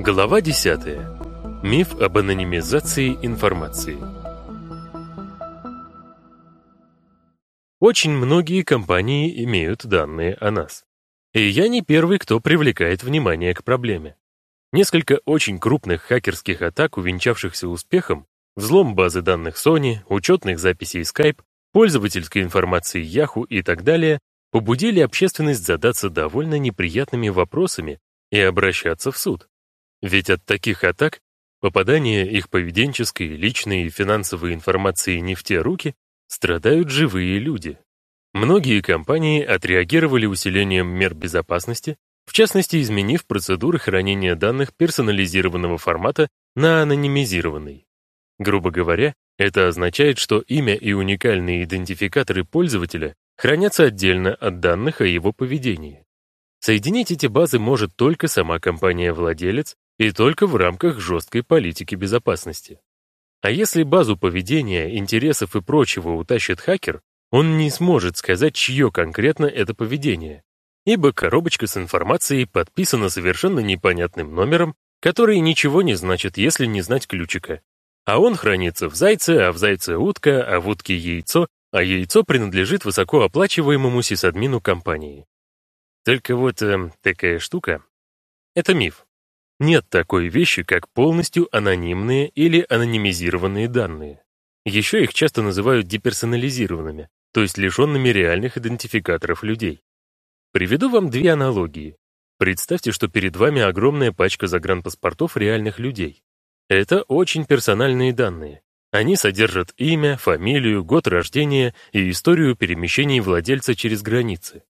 Глава 10. Миф об анонимизации информации. Очень многие компании имеют данные о нас. И я не первый, кто привлекает внимание к проблеме. Несколько очень крупных хакерских атак, увенчавшихся успехом, взлом базы данных Sony, учетных записей Skype, пользовательской информации Yahoo и так далее, побудили общественность задаться довольно неприятными вопросами и обращаться в суд. Ведь от таких атак попадание их поведенческой, личной и финансовой информации не в те руки страдают живые люди. Многие компании отреагировали усилением мер безопасности, в частности, изменив процедуры хранения данных персонализированного формата на анонимизированный. Грубо говоря, это означает, что имя и уникальные идентификаторы пользователя хранятся отдельно от данных о его поведении. Соединить эти базы может только сама компания-владелец и только в рамках жесткой политики безопасности. А если базу поведения, интересов и прочего утащит хакер, он не сможет сказать, чье конкретно это поведение, ибо коробочка с информацией подписана совершенно непонятным номером, который ничего не значит, если не знать ключика. А он хранится в зайце, а в зайце утка, а в утке яйцо, а яйцо принадлежит высокооплачиваемому сисадмину компании. Только вот э, такая штука — это миф. Нет такой вещи, как полностью анонимные или анонимизированные данные. Еще их часто называют деперсонализированными, то есть лишенными реальных идентификаторов людей. Приведу вам две аналогии. Представьте, что перед вами огромная пачка загранпаспортов реальных людей. Это очень персональные данные. Они содержат имя, фамилию, год рождения и историю перемещений владельца через границы.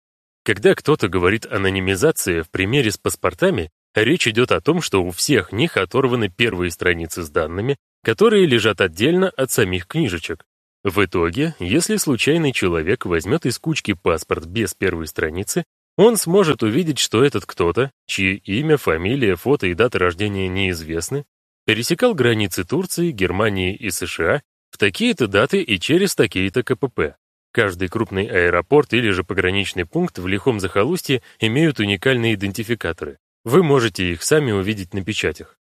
Когда кто-то говорит анонимизация в примере с паспортами, речь идет о том, что у всех них оторваны первые страницы с данными, которые лежат отдельно от самих книжечек. В итоге, если случайный человек возьмет из кучки паспорт без первой страницы, он сможет увидеть, что этот кто-то, чье имя, фамилия, фото и дата рождения неизвестны, пересекал границы Турции, Германии и США в такие-то даты и через такие-то КПП. Каждый крупный аэропорт или же пограничный пункт в лихом захолустье имеют уникальные идентификаторы. Вы можете их сами увидеть на печатях.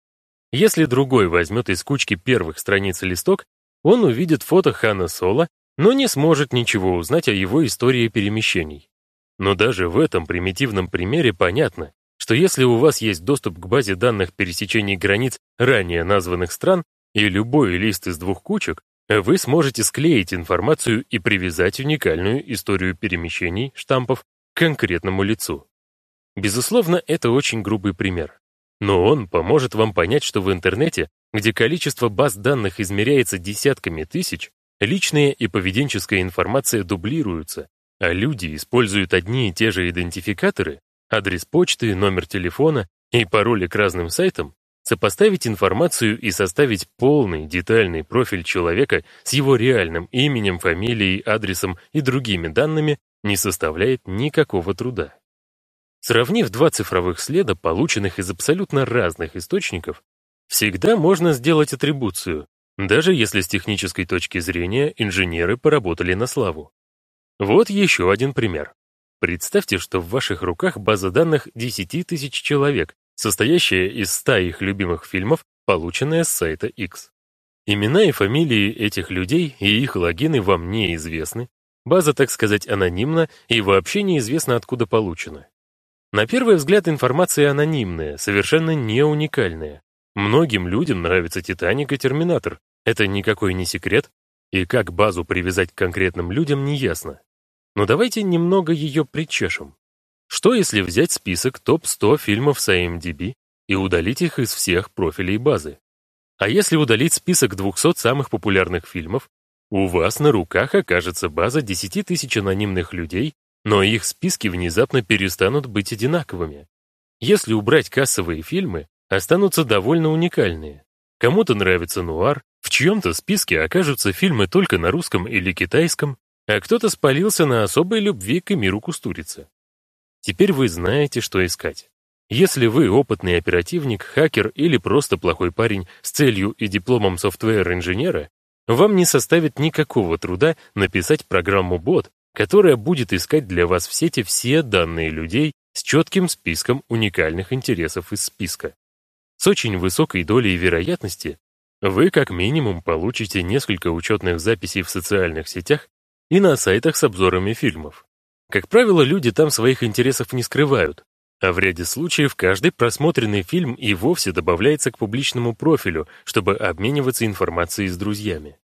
Если другой возьмет из кучки первых страниц листок, он увидит фото Хана Соло, но не сможет ничего узнать о его истории перемещений. Но даже в этом примитивном примере понятно, что если у вас есть доступ к базе данных пересечений границ ранее названных стран и любой лист из двух кучек, вы сможете склеить информацию и привязать уникальную историю перемещений штампов к конкретному лицу. Безусловно, это очень грубый пример. Но он поможет вам понять, что в интернете, где количество баз данных измеряется десятками тысяч, личная и поведенческая информация дублируются, а люди используют одни и те же идентификаторы, адрес почты, номер телефона и пароли к разным сайтам, сопоставить информацию и составить полный, детальный профиль человека с его реальным именем, фамилией, адресом и другими данными не составляет никакого труда. Сравнив два цифровых следа, полученных из абсолютно разных источников, всегда можно сделать атрибуцию, даже если с технической точки зрения инженеры поработали на славу. Вот еще один пример. Представьте, что в ваших руках база данных 10 тысяч человек, состоящая из 100 их любимых фильмов, полученная с сайта X. Имена и фамилии этих людей и их логины вам неизвестны, база, так сказать, анонимна и вообще неизвестно, откуда получена. На первый взгляд информация анонимная, совершенно не уникальная. Многим людям нравится «Титаник» и «Терминатор». Это никакой не секрет, и как базу привязать к конкретным людям, не ясно. Но давайте немного ее причешем. Что если взять список топ-100 фильмов с IMDb и удалить их из всех профилей базы? А если удалить список 200 самых популярных фильмов, у вас на руках окажется база 10 тысяч анонимных людей, но их списки внезапно перестанут быть одинаковыми. Если убрать кассовые фильмы, останутся довольно уникальные. Кому-то нравится нуар, в чьем-то списке окажутся фильмы только на русском или китайском, а кто-то спалился на особой любви к миру кустурицы. Теперь вы знаете, что искать. Если вы опытный оперативник, хакер или просто плохой парень с целью и дипломом софтвер-инженера, вам не составит никакого труда написать программу-бот, которая будет искать для вас в сети все данные людей с четким списком уникальных интересов из списка. с очень высокой долей вероятности вы как минимум получите несколько учетных записей в социальных сетях и на сайтах с обзорами фильмов. Как правило, люди там своих интересов не скрывают, а в ряде случаев каждый просмотренный фильм и вовсе добавляется к публичному профилю, чтобы обмениваться информацией с друзьями.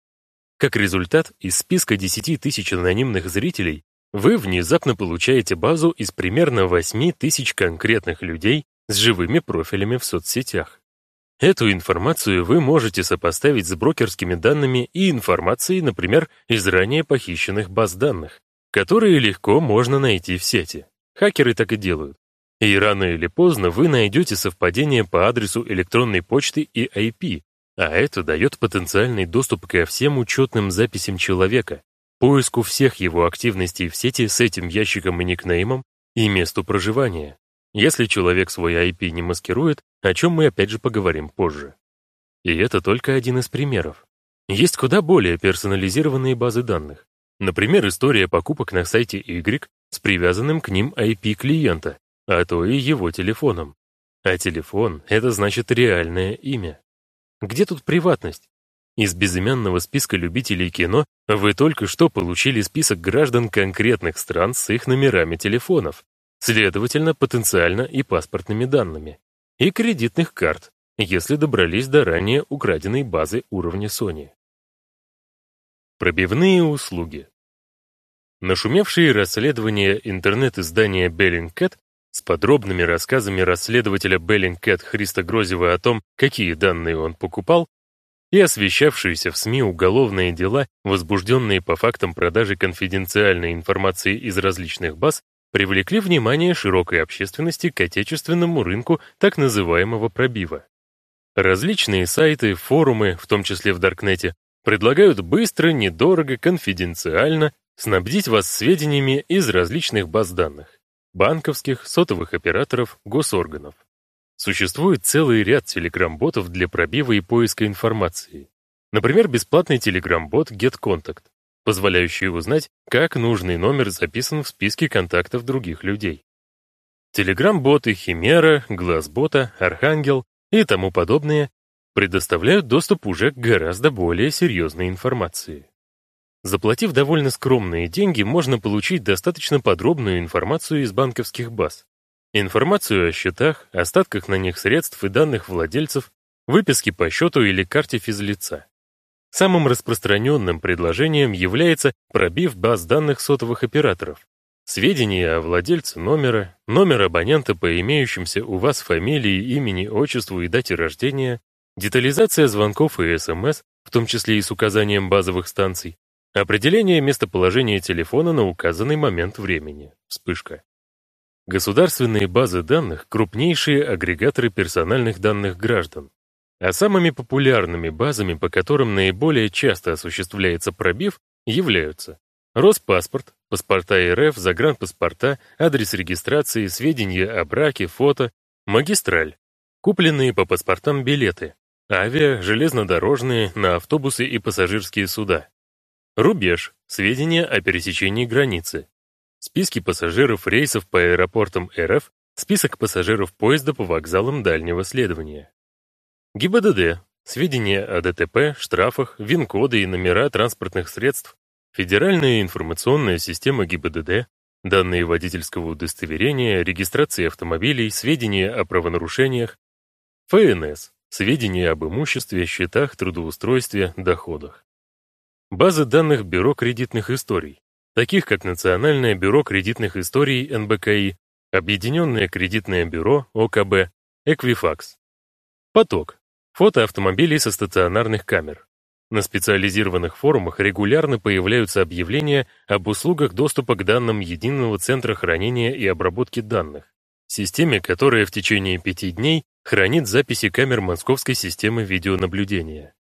Как результат, из списка 10 тысяч анонимных зрителей вы внезапно получаете базу из примерно 8 тысяч конкретных людей с живыми профилями в соцсетях. Эту информацию вы можете сопоставить с брокерскими данными и информацией, например, из ранее похищенных баз данных, которые легко можно найти в сети. Хакеры так и делают. И рано или поздно вы найдете совпадение по адресу электронной почты и IP, а это дает потенциальный доступ ко всем учетным записям человека, поиску всех его активностей в сети с этим ящиком и никнеймом и месту проживания если человек свой IP не маскирует, о чем мы опять же поговорим позже. И это только один из примеров. Есть куда более персонализированные базы данных. Например, история покупок на сайте Y с привязанным к ним IP клиента, а то и его телефоном. А телефон — это значит реальное имя. Где тут приватность? Из безымянного списка любителей кино вы только что получили список граждан конкретных стран с их номерами телефонов, следовательно, потенциально и паспортными данными, и кредитных карт, если добрались до ранее украденной базы уровня Sony. Пробивные услуги. Нашумевшие расследования интернет-издания Bellingcat с подробными рассказами расследователя Bellingcat Христа Грозева о том, какие данные он покупал, и освещавшиеся в СМИ уголовные дела, возбужденные по фактам продажи конфиденциальной информации из различных баз, привлекли внимание широкой общественности к отечественному рынку так называемого пробива. Различные сайты, форумы, в том числе в Даркнете, предлагают быстро, недорого, конфиденциально снабдить вас сведениями из различных баз данных — банковских, сотовых операторов, госорганов. Существует целый ряд телеграм-ботов для пробива и поиска информации. Например, бесплатный телеграм-бот GetContact позволяющие узнать, как нужный номер записан в списке контактов других людей. Телеграм-боты Химера, Глазбота, Архангел и тому подобные предоставляют доступ уже к гораздо более серьезной информации. Заплатив довольно скромные деньги, можно получить достаточно подробную информацию из банковских баз. Информацию о счетах, остатках на них средств и данных владельцев, выписки по счету или карте физлица. Самым распространенным предложением является пробив баз данных сотовых операторов. Сведения о владельце номера, номер абонента по имеющимся у вас фамилии, имени, отчеству и дате рождения, детализация звонков и СМС, в том числе и с указанием базовых станций, определение местоположения телефона на указанный момент времени, вспышка. Государственные базы данных — крупнейшие агрегаторы персональных данных граждан. А самыми популярными базами, по которым наиболее часто осуществляется пробив, являются Роспаспорт, паспорта РФ, загранпаспорта, адрес регистрации, сведения о браке, фото, магистраль, купленные по паспортам билеты, авиа, железнодорожные, на автобусы и пассажирские суда. Рубеж, сведения о пересечении границы, списки пассажиров рейсов по аэропортам РФ, список пассажиров поезда по вокзалам дальнего следования. ГИБДД, сведения о ДТП, штрафах, ВИН-коды и номера транспортных средств, Федеральная информационная система ГИБДД, данные водительского удостоверения, регистрации автомобилей, сведения о правонарушениях, ФНС, сведения об имуществе, счетах, трудоустройстве, доходах. Базы данных Бюро кредитных историй, таких как Национальное бюро кредитных историй НБКИ, Объединенное кредитное бюро ОКБ, Эквифакс. Поток, Фото автомобилей со стационарных камер. На специализированных форумах регулярно появляются объявления об услугах доступа к данным Единого центра хранения и обработки данных, системе, которая в течение пяти дней хранит записи камер Московской системы видеонаблюдения.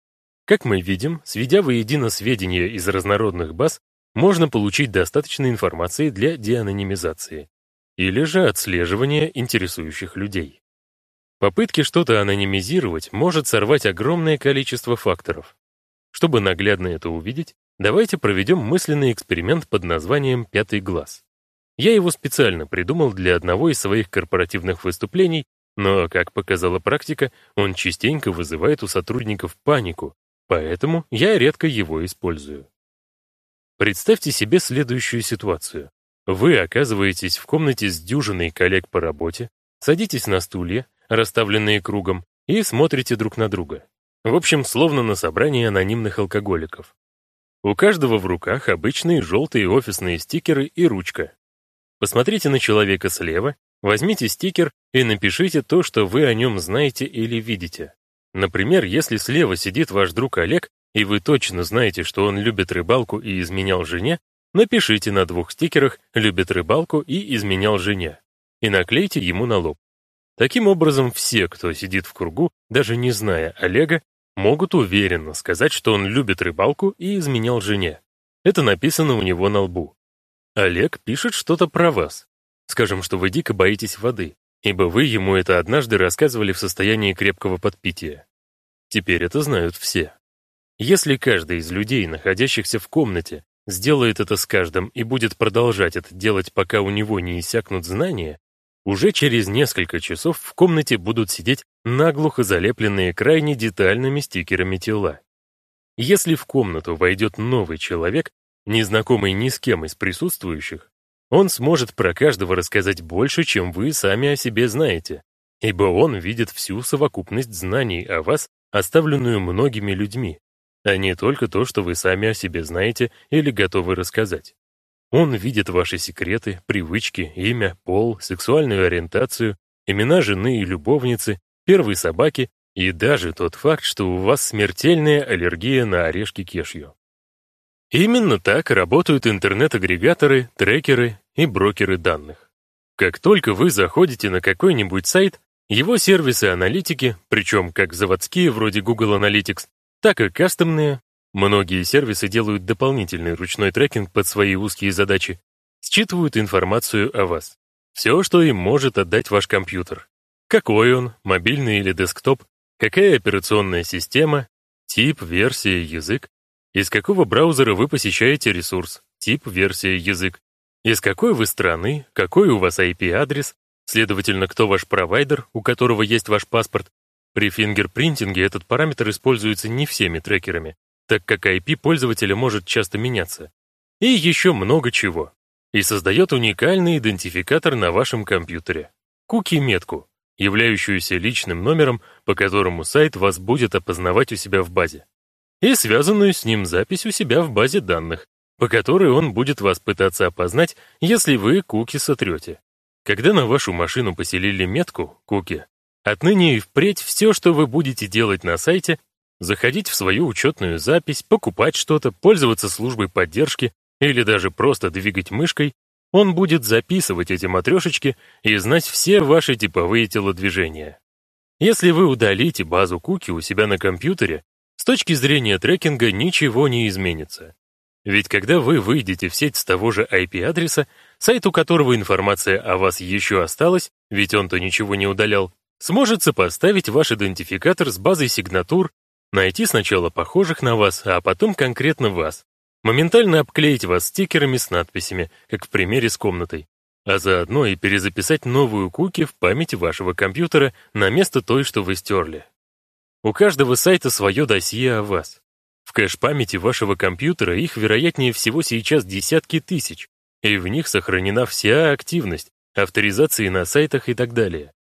Как мы видим, сведя воедино сведения из разнородных баз, можно получить достаточно информации для деанонимизации или же отслеживания интересующих людей. Попытки что-то анонимизировать может сорвать огромное количество факторов. Чтобы наглядно это увидеть, давайте проведем мысленный эксперимент под названием «Пятый глаз». Я его специально придумал для одного из своих корпоративных выступлений Но, как показала практика, он частенько вызывает у сотрудников панику, поэтому я редко его использую. Представьте себе следующую ситуацию. Вы оказываетесь в комнате с дюжиной коллег по работе, садитесь на стулья, расставленные кругом, и смотрите друг на друга. В общем, словно на собрании анонимных алкоголиков. У каждого в руках обычные желтые офисные стикеры и ручка. Посмотрите на человека слева, возьмите стикер и напишите то, что вы о нем знаете или видите. Например, если слева сидит ваш друг Олег, и вы точно знаете, что он любит рыбалку и изменял жене, напишите на двух стикерах «любит рыбалку» и «изменял жене» и наклейте ему на лоб. Таким образом, все, кто сидит в кругу, даже не зная Олега, могут уверенно сказать, что он любит рыбалку и изменял жене. Это написано у него на лбу. Олег пишет что-то про вас. Скажем, что вы дико боитесь воды, ибо вы ему это однажды рассказывали в состоянии крепкого подпития. Теперь это знают все. Если каждый из людей, находящихся в комнате, сделает это с каждым и будет продолжать это делать, пока у него не иссякнут знания, уже через несколько часов в комнате будут сидеть наглухо залепленные крайне детальными стикерами тела. Если в комнату войдет новый человек, незнакомый ни с кем из присутствующих, он сможет про каждого рассказать больше, чем вы сами о себе знаете, ибо он видит всю совокупность знаний о вас, оставленную многими людьми, а не только то, что вы сами о себе знаете или готовы рассказать. Он видит ваши секреты, привычки, имя, пол, сексуальную ориентацию, имена жены и любовницы, первой собаки и даже тот факт, что у вас смертельная аллергия на орешки кешью. Именно так работают интернет-агрегаторы, трекеры и брокеры данных. Как только вы заходите на какой-нибудь сайт, его сервисы аналитики, причем как заводские вроде Google Analytics, так и кастомные, многие сервисы делают дополнительный ручной трекинг под свои узкие задачи, считывают информацию о вас. Все, что им может отдать ваш компьютер. Какой он, мобильный или десктоп, какая операционная система, тип, версия, язык, из какого браузера вы посещаете ресурс, тип, версия, язык, из какой вы страны, какой у вас IP-адрес, следовательно, кто ваш провайдер, у которого есть ваш паспорт. При фингерпринтинге этот параметр используется не всеми трекерами, так как IP пользователя может часто меняться. И еще много чего. И создает уникальный идентификатор на вашем компьютере. Куки-метку, являющуюся личным номером, по которому сайт вас будет опознавать у себя в базе и связанную с ним запись у себя в базе данных, по которой он будет вас пытаться опознать, если вы куки сотрете. Когда на вашу машину поселили метку «Куки», отныне и впредь все, что вы будете делать на сайте, заходить в свою учетную запись, покупать что-то, пользоваться службой поддержки или даже просто двигать мышкой, он будет записывать эти матрешечки и знать все ваши типовые телодвижения. Если вы удалите базу куки у себя на компьютере, точки зрения трекинга ничего не изменится. Ведь когда вы выйдете в сеть с того же IP-адреса, сайт, у которого информация о вас еще осталась, ведь он-то ничего не удалял, сможет сопоставить ваш идентификатор с базой сигнатур, найти сначала похожих на вас, а потом конкретно вас, моментально обклеить вас стикерами с надписями, как в примере с комнатой, а заодно и перезаписать новую куки в памяти вашего компьютера на место той, что вы стерли. У каждого сайта свое досье о вас. В кэш-памяти вашего компьютера их, вероятнее всего, сейчас десятки тысяч, и в них сохранена вся активность, авторизации на сайтах и так далее.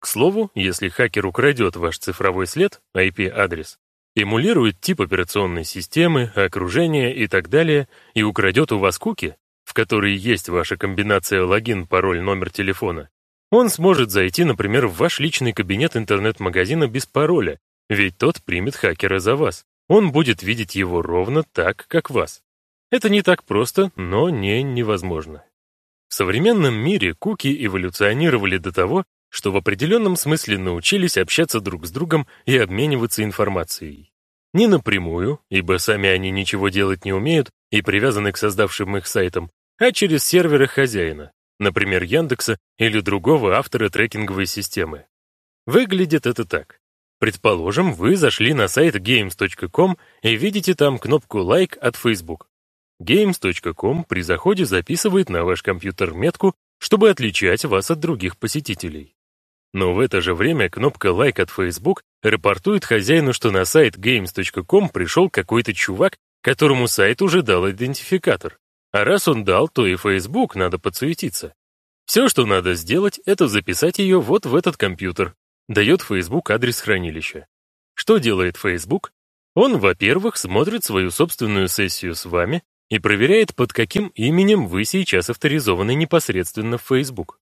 К слову, если хакер украдет ваш цифровой след, IP-адрес, эмулирует тип операционной системы, окружение и так далее, и украдет у вас куки, в которой есть ваша комбинация логин, пароль, номер телефона, он сможет зайти, например, в ваш личный кабинет интернет-магазина без пароля ведь тот примет хакера за вас. Он будет видеть его ровно так, как вас. Это не так просто, но не невозможно. В современном мире куки эволюционировали до того, что в определенном смысле научились общаться друг с другом и обмениваться информацией. Не напрямую, ибо сами они ничего делать не умеют и привязаны к создавшим их сайтам, а через серверы хозяина, например, Яндекса или другого автора трекинговой системы. Выглядит это так. Предположим, вы зашли на сайт games.com и видите там кнопку «Лайк» от Facebook. Games.com при заходе записывает на ваш компьютер метку, чтобы отличать вас от других посетителей. Но в это же время кнопка «Лайк» от Facebook рапортует хозяину, что на сайт games.com пришел какой-то чувак, которому сайт уже дал идентификатор. А раз он дал, то и Facebook надо подсуетиться. Все, что надо сделать, это записать ее вот в этот компьютер. Дает Facebook адрес хранилища. Что делает Facebook? Он, во-первых, смотрит свою собственную сессию с вами и проверяет, под каким именем вы сейчас авторизованы непосредственно в Facebook.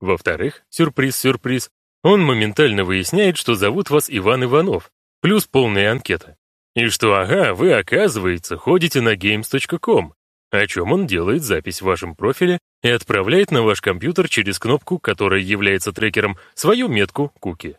Во-вторых, сюрприз-сюрприз, он моментально выясняет, что зовут вас Иван Иванов, плюс полная анкета. И что, ага, вы, оказывается, ходите на games.com, о чем он делает запись в вашем профиле и отправляет на ваш компьютер через кнопку, которая является трекером, свою метку куки.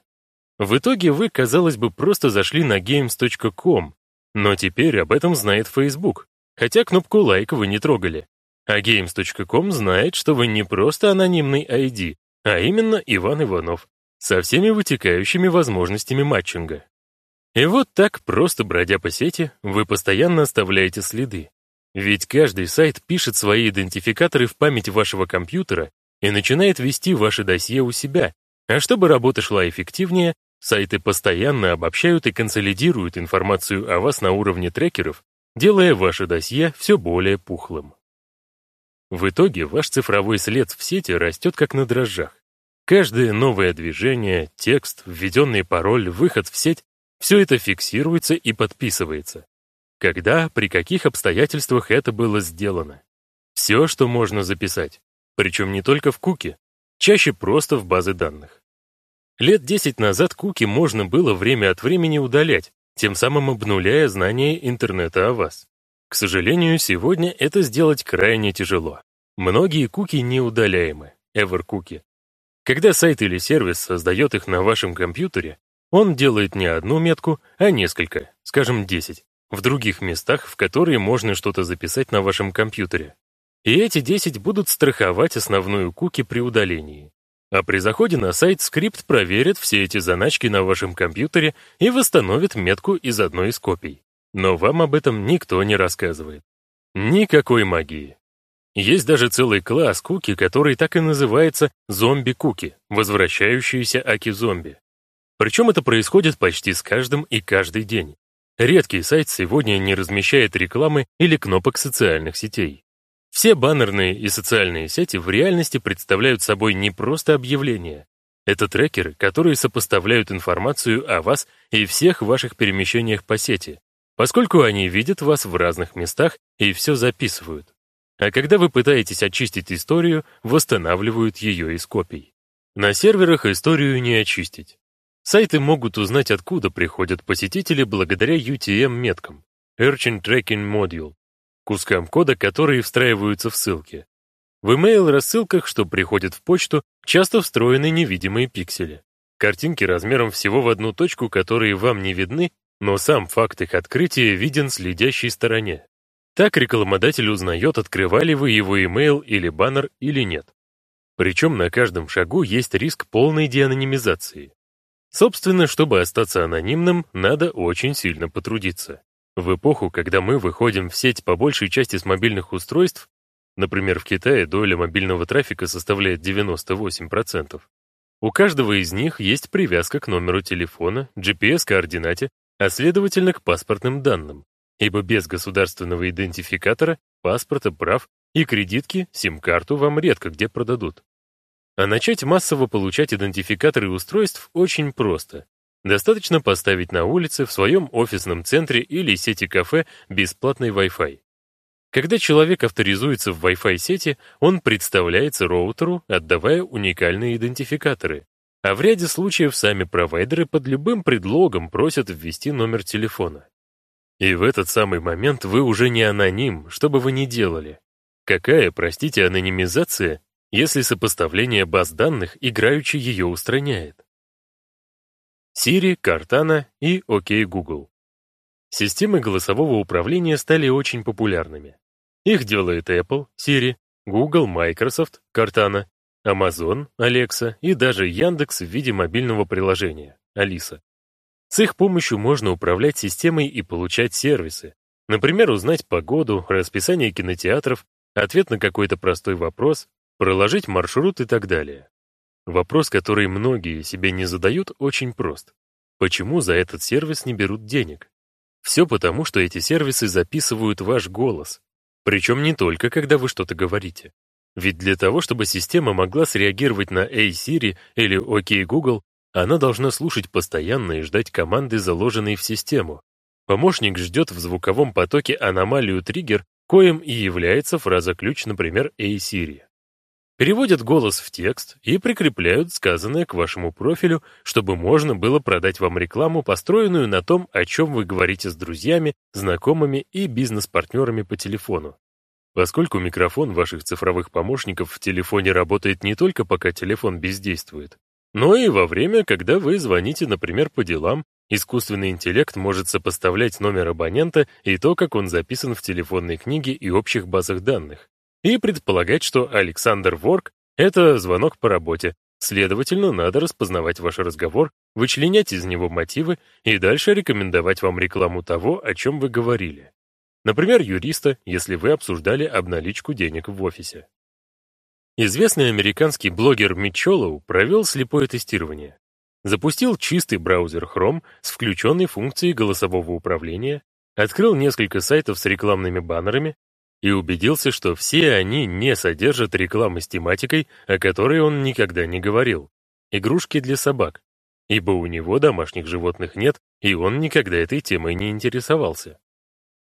В итоге вы, казалось бы, просто зашли на games.com, но теперь об этом знает Facebook, хотя кнопку лайк вы не трогали. А games.com знает, что вы не просто анонимный ID, а именно Иван Иванов, со всеми вытекающими возможностями матчинга. И вот так, просто бродя по сети, вы постоянно оставляете следы. Ведь каждый сайт пишет свои идентификаторы в память вашего компьютера и начинает вести ваше досье у себя. А чтобы работа шла эффективнее, сайты постоянно обобщают и консолидируют информацию о вас на уровне трекеров, делая ваше досье все более пухлым. В итоге ваш цифровой след в сети растет как на дрожжах. Каждое новое движение, текст, введенный пароль, выход в сеть — все это фиксируется и подписывается. Когда, при каких обстоятельствах это было сделано. Все, что можно записать. Причем не только в куки, чаще просто в базы данных. Лет 10 назад куки можно было время от времени удалять, тем самым обнуляя знания интернета о вас. К сожалению, сегодня это сделать крайне тяжело. Многие куки неудаляемы, ever-куки. Когда сайт или сервис создает их на вашем компьютере, он делает не одну метку, а несколько, скажем, 10, в других местах, в которые можно что-то записать на вашем компьютере. И эти 10 будут страховать основную куки при удалении. А при заходе на сайт скрипт проверит все эти заначки на вашем компьютере и восстановит метку из одной из копий. Но вам об этом никто не рассказывает. Никакой магии. Есть даже целый класс куки, который так и называется зомби-куки, возвращающиеся аки-зомби. Причем это происходит почти с каждым и каждый день. Редкий сайт сегодня не размещает рекламы или кнопок социальных сетей. Все баннерные и социальные сети в реальности представляют собой не просто объявления. Это трекеры, которые сопоставляют информацию о вас и всех ваших перемещениях по сети, поскольку они видят вас в разных местах и все записывают а когда вы пытаетесь очистить историю, восстанавливают ее из копий. На серверах историю не очистить. Сайты могут узнать, откуда приходят посетители благодаря UTM-меткам, Urchin Tracking Module, кускам кода, которые встраиваются в ссылки. В email-рассылках, что приходят в почту, часто встроены невидимые пиксели. Картинки размером всего в одну точку, которые вам не видны, но сам факт их открытия виден следящей стороне. Так рекламодатель узнает, открывали вы его email или баннер или нет. Причем на каждом шагу есть риск полной деанонимизации. Собственно, чтобы остаться анонимным, надо очень сильно потрудиться. В эпоху, когда мы выходим в сеть по большей части с мобильных устройств, например, в Китае доля мобильного трафика составляет 98%, у каждого из них есть привязка к номеру телефона, GPS-координате, а следовательно к паспортным данным ибо без государственного идентификатора, паспорта, прав и кредитки сим-карту вам редко где продадут. А начать массово получать идентификаторы устройств очень просто. Достаточно поставить на улице, в своем офисном центре или сети кафе бесплатный Wi-Fi. Когда человек авторизуется в Wi-Fi сети, он представляется роутеру, отдавая уникальные идентификаторы. А в ряде случаев сами провайдеры под любым предлогом просят ввести номер телефона. И в этот самый момент вы уже не аноним, что бы вы ни делали. Какая, простите, анонимизация, если сопоставление баз данных играючи ее устраняет? Siri, Cortana и OK Google. Системы голосового управления стали очень популярными. Их делает Apple, Siri, Google, Microsoft, Cortana, Amazon, Alexa и даже Яндекс в виде мобильного приложения, Алиса. С их помощью можно управлять системой и получать сервисы. Например, узнать погоду, расписание кинотеатров, ответ на какой-то простой вопрос, проложить маршрут и так далее. Вопрос, который многие себе не задают, очень прост. Почему за этот сервис не берут денег? Все потому, что эти сервисы записывают ваш голос. Причем не только, когда вы что-то говорите. Ведь для того, чтобы система могла среагировать на «Эй, Siri» или «Окей, Google», она должна слушать постоянно и ждать команды, заложенной в систему. Помощник ждет в звуковом потоке аномалию-триггер, коим и является фраза-ключ, например, «Эй, Siri». Переводят голос в текст и прикрепляют сказанное к вашему профилю, чтобы можно было продать вам рекламу, построенную на том, о чем вы говорите с друзьями, знакомыми и бизнес-партнерами по телефону. Поскольку микрофон ваших цифровых помощников в телефоне работает не только пока телефон бездействует, но и во время, когда вы звоните, например, по делам, искусственный интеллект может сопоставлять номер абонента и то, как он записан в телефонной книге и общих базах данных и предполагать, что Александр Ворк — это звонок по работе, следовательно, надо распознавать ваш разговор, вычленять из него мотивы и дальше рекомендовать вам рекламу того, о чем вы говорили. Например, юриста, если вы обсуждали обналичку денег в офисе. Известный американский блогер Митчеллоу провел слепое тестирование. Запустил чистый браузер Chrome с включенной функцией голосового управления, открыл несколько сайтов с рекламными баннерами и убедился, что все они не содержат рекламы с тематикой, о которой он никогда не говорил. Игрушки для собак. Ибо у него домашних животных нет, и он никогда этой темой не интересовался.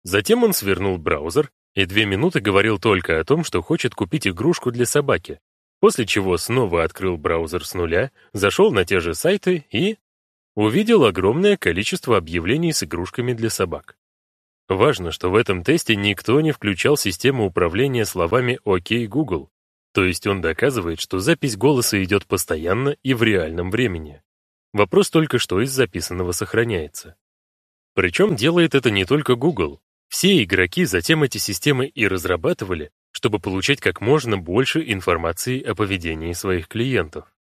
Затем он свернул браузер и две минуты говорил только о том, что хочет купить игрушку для собаки, после чего снова открыл браузер с нуля, зашел на те же сайты и... увидел огромное количество объявлений с игрушками для собак. Важно, что в этом тесте никто не включал систему управления словами «Окей, Google», то есть он доказывает, что запись голоса идет постоянно и в реальном времени. Вопрос только, что из записанного сохраняется. Причем делает это не только Google. Все игроки затем эти системы и разрабатывали, чтобы получать как можно больше информации о поведении своих клиентов.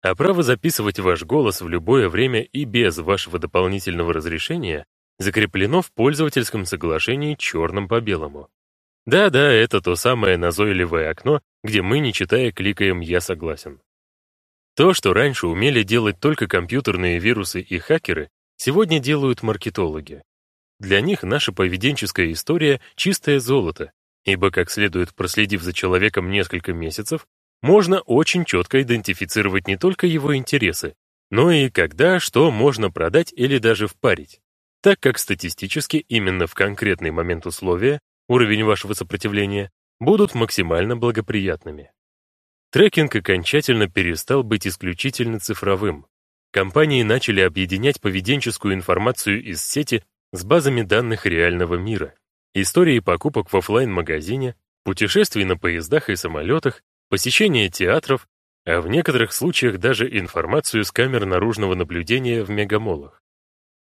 А право записывать ваш голос в любое время и без вашего дополнительного разрешения закреплено в пользовательском соглашении черным по белому. Да-да, это то самое назойливое окно, где мы, не читая, кликаем «Я согласен». То, что раньше умели делать только компьютерные вирусы и хакеры, сегодня делают маркетологи. Для них наша поведенческая история — чистое золото, ибо, как следует проследив за человеком несколько месяцев, можно очень четко идентифицировать не только его интересы, но и когда что можно продать или даже впарить так как статистически именно в конкретный момент условия уровень вашего сопротивления будут максимально благоприятными. Трекинг окончательно перестал быть исключительно цифровым. Компании начали объединять поведенческую информацию из сети с базами данных реального мира, истории покупок в офлайн-магазине, путешествий на поездах и самолетах, посещения театров, а в некоторых случаях даже информацию с камер наружного наблюдения в мегамолах.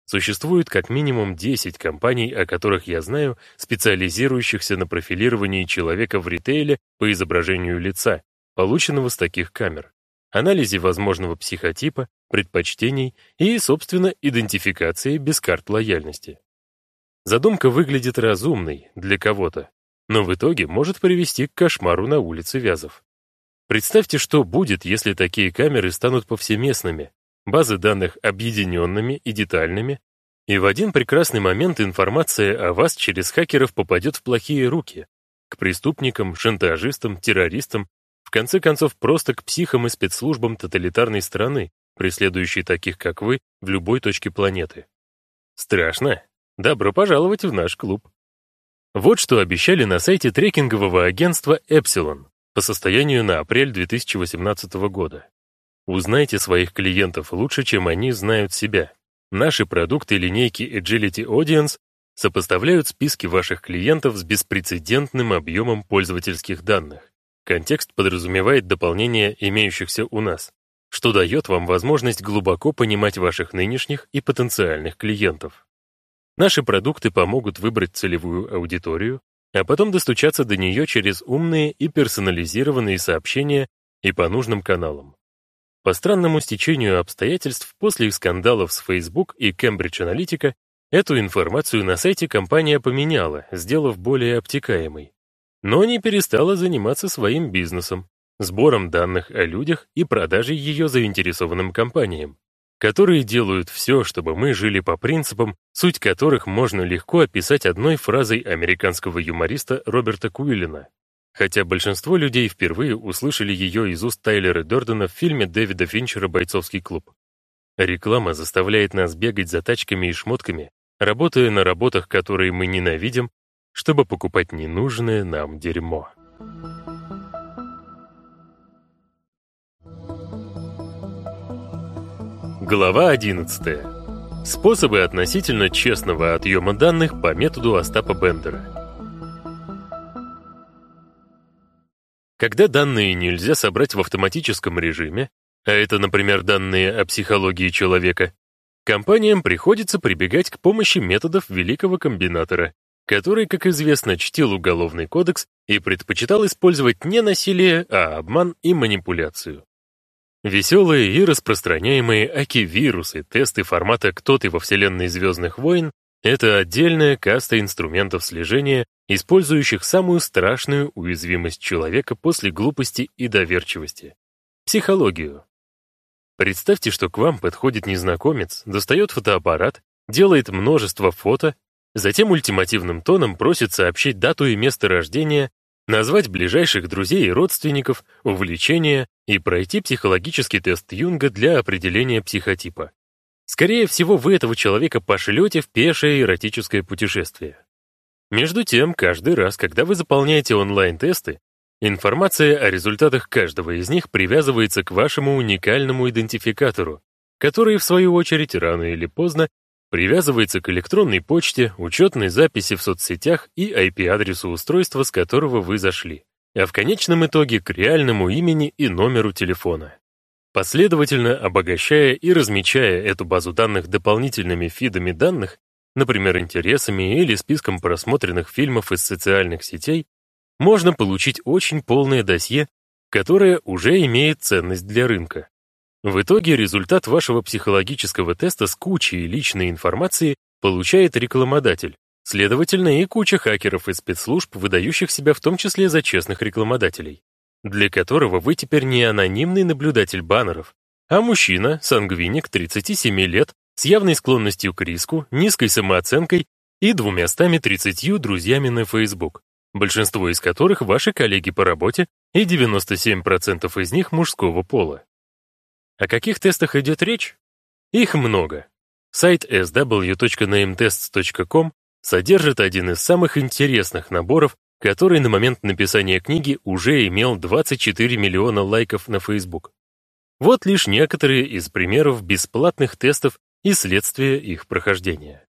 Существует как минимум 10 компаний, о которых я знаю, специализирующихся на профилировании человека в ритейле по изображению лица, полученного с таких камер, анализе возможного психотипа, предпочтений и, собственно, идентификации без карт лояльности. Задумка выглядит разумной для кого-то, но в итоге может привести к кошмару на улице Вязов. Представьте, что будет, если такие камеры станут повсеместными, базы данных объединенными и детальными, и в один прекрасный момент информация о вас через хакеров попадет в плохие руки, к преступникам, шантажистам, террористам, в конце концов просто к психам и спецслужбам тоталитарной страны, преследующей таких, как вы, в любой точке планеты. Страшно? Добро пожаловать в наш клуб. Вот что обещали на сайте трекингового агентства Epsilon по состоянию на апрель 2018 года. Узнайте своих клиентов лучше, чем они знают себя. Наши продукты линейки Agility Audience сопоставляют списки ваших клиентов с беспрецедентным объемом пользовательских данных. Контекст подразумевает дополнение имеющихся у нас, что дает вам возможность глубоко понимать ваших нынешних и потенциальных клиентов. Наши продукты помогут выбрать целевую аудиторию, а потом достучаться до нее через умные и персонализированные сообщения и по нужным каналам. По странному стечению обстоятельств, после их скандалов с Facebook и Cambridge Analytica, эту информацию на сайте компания поменяла, сделав более обтекаемой. Но не перестала заниматься своим бизнесом. сбором данных о людях и продажей ее заинтересованным компаниям, которые делают все, чтобы мы жили по принципам, суть которых можно легко описать одной фразой американского юмориста Роберта Куиллина. Хотя большинство людей впервые услышали ее из уст Тайлера Дордена в фильме Дэвида Финчера «Бойцовский клуб». Реклама заставляет нас бегать за тачками и шмотками, работая на работах, которые мы ненавидим, чтобы покупать ненужное нам дерьмо. Глава 11. Способы относительно честного отъема данных по методу Остапа Бендера. Когда данные нельзя собрать в автоматическом режиме, а это, например, данные о психологии человека, компаниям приходится прибегать к помощи методов великого комбинатора, который, как известно, чтил уголовный кодекс и предпочитал использовать не насилие, а обман и манипуляцию. Веселые и распространяемые аки-вирусы, тесты формата «Кто ты во вселенной Звездных войн» — это отдельная каста инструментов слежения, использующих самую страшную уязвимость человека после глупости и доверчивости — психологию. Представьте, что к вам подходит незнакомец, достает фотоаппарат, делает множество фото, затем ультимативным тоном просит сообщить дату и место рождения, назвать ближайших друзей и родственников, увлечения и пройти психологический тест Юнга для определения психотипа. Скорее всего, вы этого человека пошлете в пешее эротическое путешествие. Между тем, каждый раз, когда вы заполняете онлайн-тесты, информация о результатах каждого из них привязывается к вашему уникальному идентификатору, который, в свою очередь, рано или поздно привязывается к электронной почте, учетной записи в соцсетях и IP-адресу устройства, с которого вы зашли, а в конечном итоге к реальному имени и номеру телефона. Последовательно обогащая и размечая эту базу данных дополнительными фидами данных, например, интересами или списком просмотренных фильмов из социальных сетей, можно получить очень полное досье, которое уже имеет ценность для рынка. В итоге результат вашего психологического теста с кучей личной информации получает рекламодатель, следовательно, и куча хакеров и спецслужб, выдающих себя в том числе за честных рекламодателей, для которого вы теперь не анонимный наблюдатель баннеров, а мужчина, сангвиник 37 лет, с явной склонностью к риску, низкой самооценкой и 230 друзьями на Facebook, большинство из которых ваши коллеги по работе и 97% из них мужского пола. О каких тестах идет речь? Их много. Сайт sw.nametests.com содержит один из самых интересных наборов, который на момент написания книги уже имел 24 миллиона лайков на Facebook. Вот лишь некоторые из примеров бесплатных тестов и следствия их прохождения.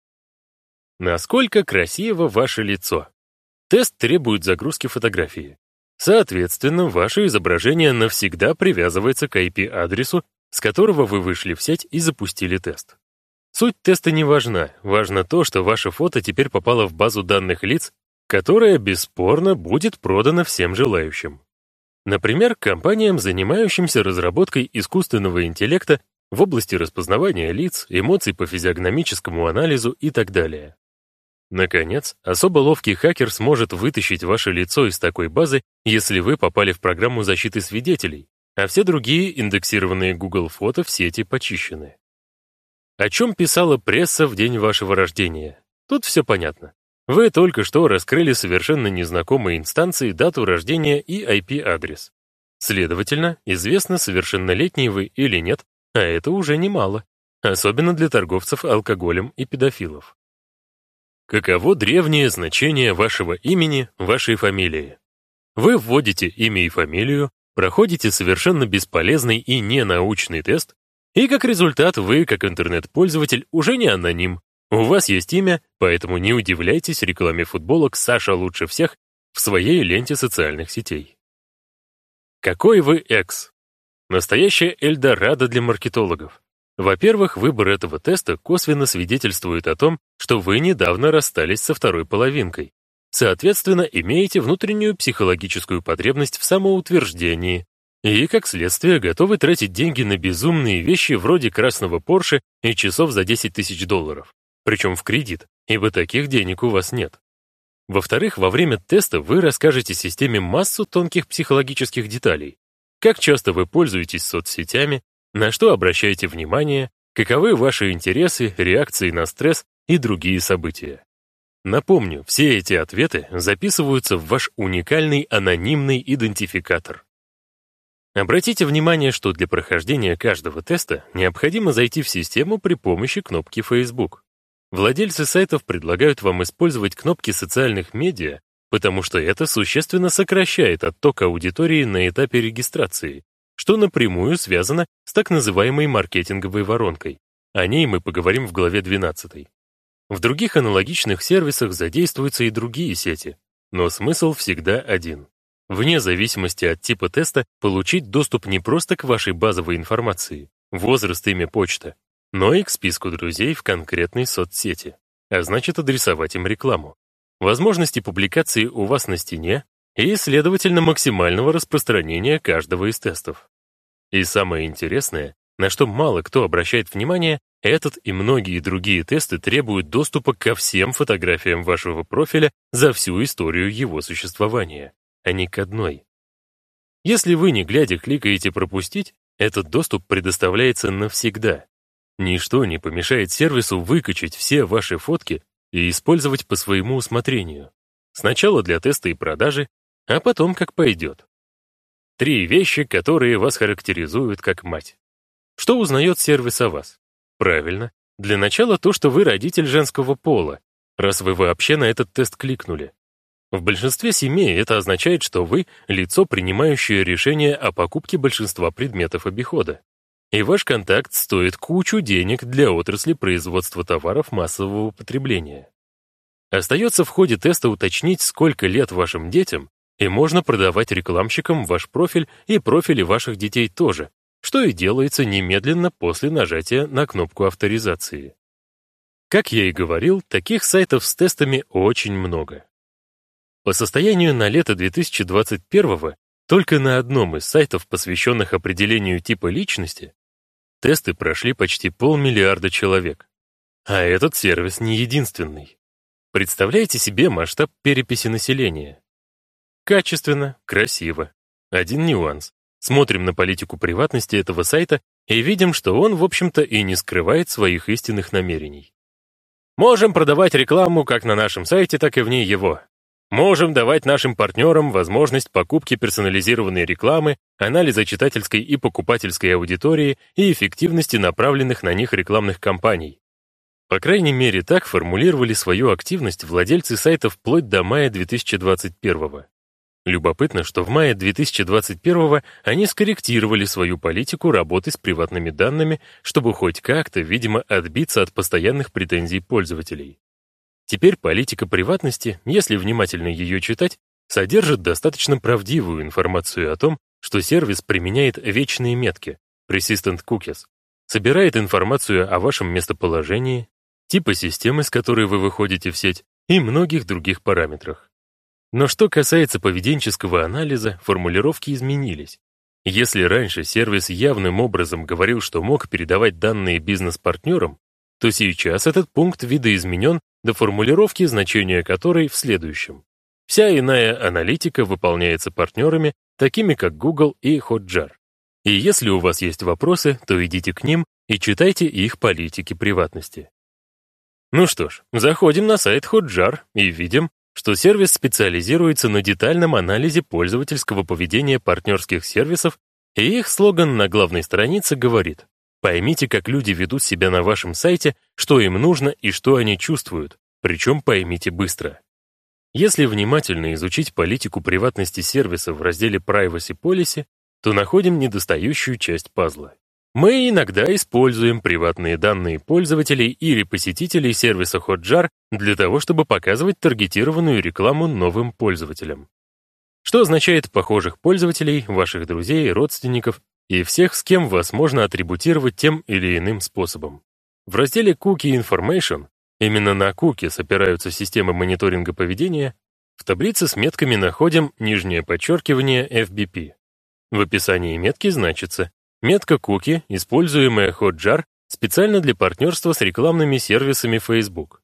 Насколько красиво ваше лицо? Тест требует загрузки фотографии. Соответственно, ваше изображение навсегда привязывается к IP-адресу, с которого вы вышли в сеть и запустили тест. Суть теста не важна, важно то, что ваше фото теперь попало в базу данных лиц, которая, бесспорно, будет продана всем желающим. Например, компаниям, занимающимся разработкой искусственного интеллекта в области распознавания лиц, эмоций по физиогномическому анализу и так далее. Наконец, особо ловкий хакер сможет вытащить ваше лицо из такой базы, если вы попали в программу защиты свидетелей, а все другие индексированные Google фото в сети почищены. О чем писала пресса в день вашего рождения? Тут все понятно. Вы только что раскрыли совершенно незнакомые инстанции дату рождения и IP-адрес. Следовательно, известно, совершеннолетний вы или нет, а это уже немало, особенно для торговцев алкоголем и педофилов. Каково древнее значение вашего имени, вашей фамилии? Вы вводите имя и фамилию, проходите совершенно бесполезный и ненаучный тест, и как результат вы, как интернет-пользователь, уже не аноним. У вас есть имя, поэтому не удивляйтесь рекламе футболок «Саша лучше всех» в своей ленте социальных сетей. Какой вы экс? Настоящая Эльдорадо для маркетологов. Во-первых, выбор этого теста косвенно свидетельствует о том, что вы недавно расстались со второй половинкой. Соответственно, имеете внутреннюю психологическую потребность в самоутверждении и, как следствие, готовы тратить деньги на безумные вещи вроде красного Порше и часов за 10 тысяч долларов, причем в кредит, ибо таких денег у вас нет. Во-вторых, во время теста вы расскажете системе массу тонких психологических деталей, как часто вы пользуетесь соцсетями, на что обращаете внимание, каковы ваши интересы, реакции на стресс и другие события. Напомню, все эти ответы записываются в ваш уникальный анонимный идентификатор. Обратите внимание, что для прохождения каждого теста необходимо зайти в систему при помощи кнопки Facebook. Владельцы сайтов предлагают вам использовать кнопки социальных медиа, потому что это существенно сокращает отток аудитории на этапе регистрации, что напрямую связано с так называемой маркетинговой воронкой. О ней мы поговорим в главе 12. В других аналогичных сервисах задействуются и другие сети, но смысл всегда один. Вне зависимости от типа теста получить доступ не просто к вашей базовой информации, возраст, имя, почта, но и к списку друзей в конкретной соцсети, а значит адресовать им рекламу. Возможности публикации у вас на стене и, следовательно, максимального распространения каждого из тестов. И самое интересное, на что мало кто обращает внимание, этот и многие другие тесты требуют доступа ко всем фотографиям вашего профиля за всю историю его существования, а не к одной. Если вы, не глядя, кликаете «Пропустить», этот доступ предоставляется навсегда. Ничто не помешает сервису выкачать все ваши фотки и использовать по своему усмотрению. Сначала для теста и продажи, а потом как пойдет. Три вещи, которые вас характеризуют как мать. Что узнает сервис о вас? Правильно. Для начала то, что вы родитель женского пола, раз вы вообще на этот тест кликнули. В большинстве семей это означает, что вы — лицо, принимающее решение о покупке большинства предметов обихода. И ваш контакт стоит кучу денег для отрасли производства товаров массового потребления. Остается в ходе теста уточнить, сколько лет вашим детям, и можно продавать рекламщикам ваш профиль и профили ваших детей тоже, что и делается немедленно после нажатия на кнопку авторизации. Как я и говорил, таких сайтов с тестами очень много. По состоянию на лето 2021 только на одном из сайтов, посвященных определению типа личности, тесты прошли почти полмиллиарда человек. А этот сервис не единственный. Представляете себе масштаб переписи населения? Качественно, красиво. Один нюанс. Смотрим на политику приватности этого сайта и видим, что он, в общем-то, и не скрывает своих истинных намерений. Можем продавать рекламу как на нашем сайте, так и вне его. Можем давать нашим партнерам возможность покупки персонализированной рекламы, анализа читательской и покупательской аудитории и эффективности направленных на них рекламных кампаний. По крайней мере, так формулировали свою активность владельцы сайта вплоть до мая 2021 года. Любопытно, что в мае 2021 они скорректировали свою политику работы с приватными данными, чтобы хоть как-то, видимо, отбиться от постоянных претензий пользователей. Теперь политика приватности, если внимательно ее читать, содержит достаточно правдивую информацию о том, что сервис применяет вечные метки, persistent cookies, собирает информацию о вашем местоположении, типа системы, с которой вы выходите в сеть, и многих других параметрах. Но что касается поведенческого анализа, формулировки изменились. Если раньше сервис явным образом говорил, что мог передавать данные бизнес-партнерам, то сейчас этот пункт видоизменен до формулировки, значения которой в следующем. Вся иная аналитика выполняется партнерами, такими как Google и Hotjar. И если у вас есть вопросы, то идите к ним и читайте их политики приватности. Ну что ж, заходим на сайт Hotjar и видим, что сервис специализируется на детальном анализе пользовательского поведения партнерских сервисов, и их слоган на главной странице говорит «Поймите, как люди ведут себя на вашем сайте, что им нужно и что они чувствуют, причем поймите быстро». Если внимательно изучить политику приватности сервиса в разделе Privacy Policy, то находим недостающую часть пазла. Мы иногда используем приватные данные пользователей или посетителей сервиса Hotjar для того, чтобы показывать таргетированную рекламу новым пользователям. Что означает похожих пользователей, ваших друзей, родственников и всех, с кем вас можно атрибутировать тем или иным способом. В разделе Cookie Information, именно на cookies опираются системы мониторинга поведения, в таблице с метками находим нижнее подчеркивание FBP. В описании метки значится Метка куки, используемая Hotjar, специально для партнерства с рекламными сервисами Facebook.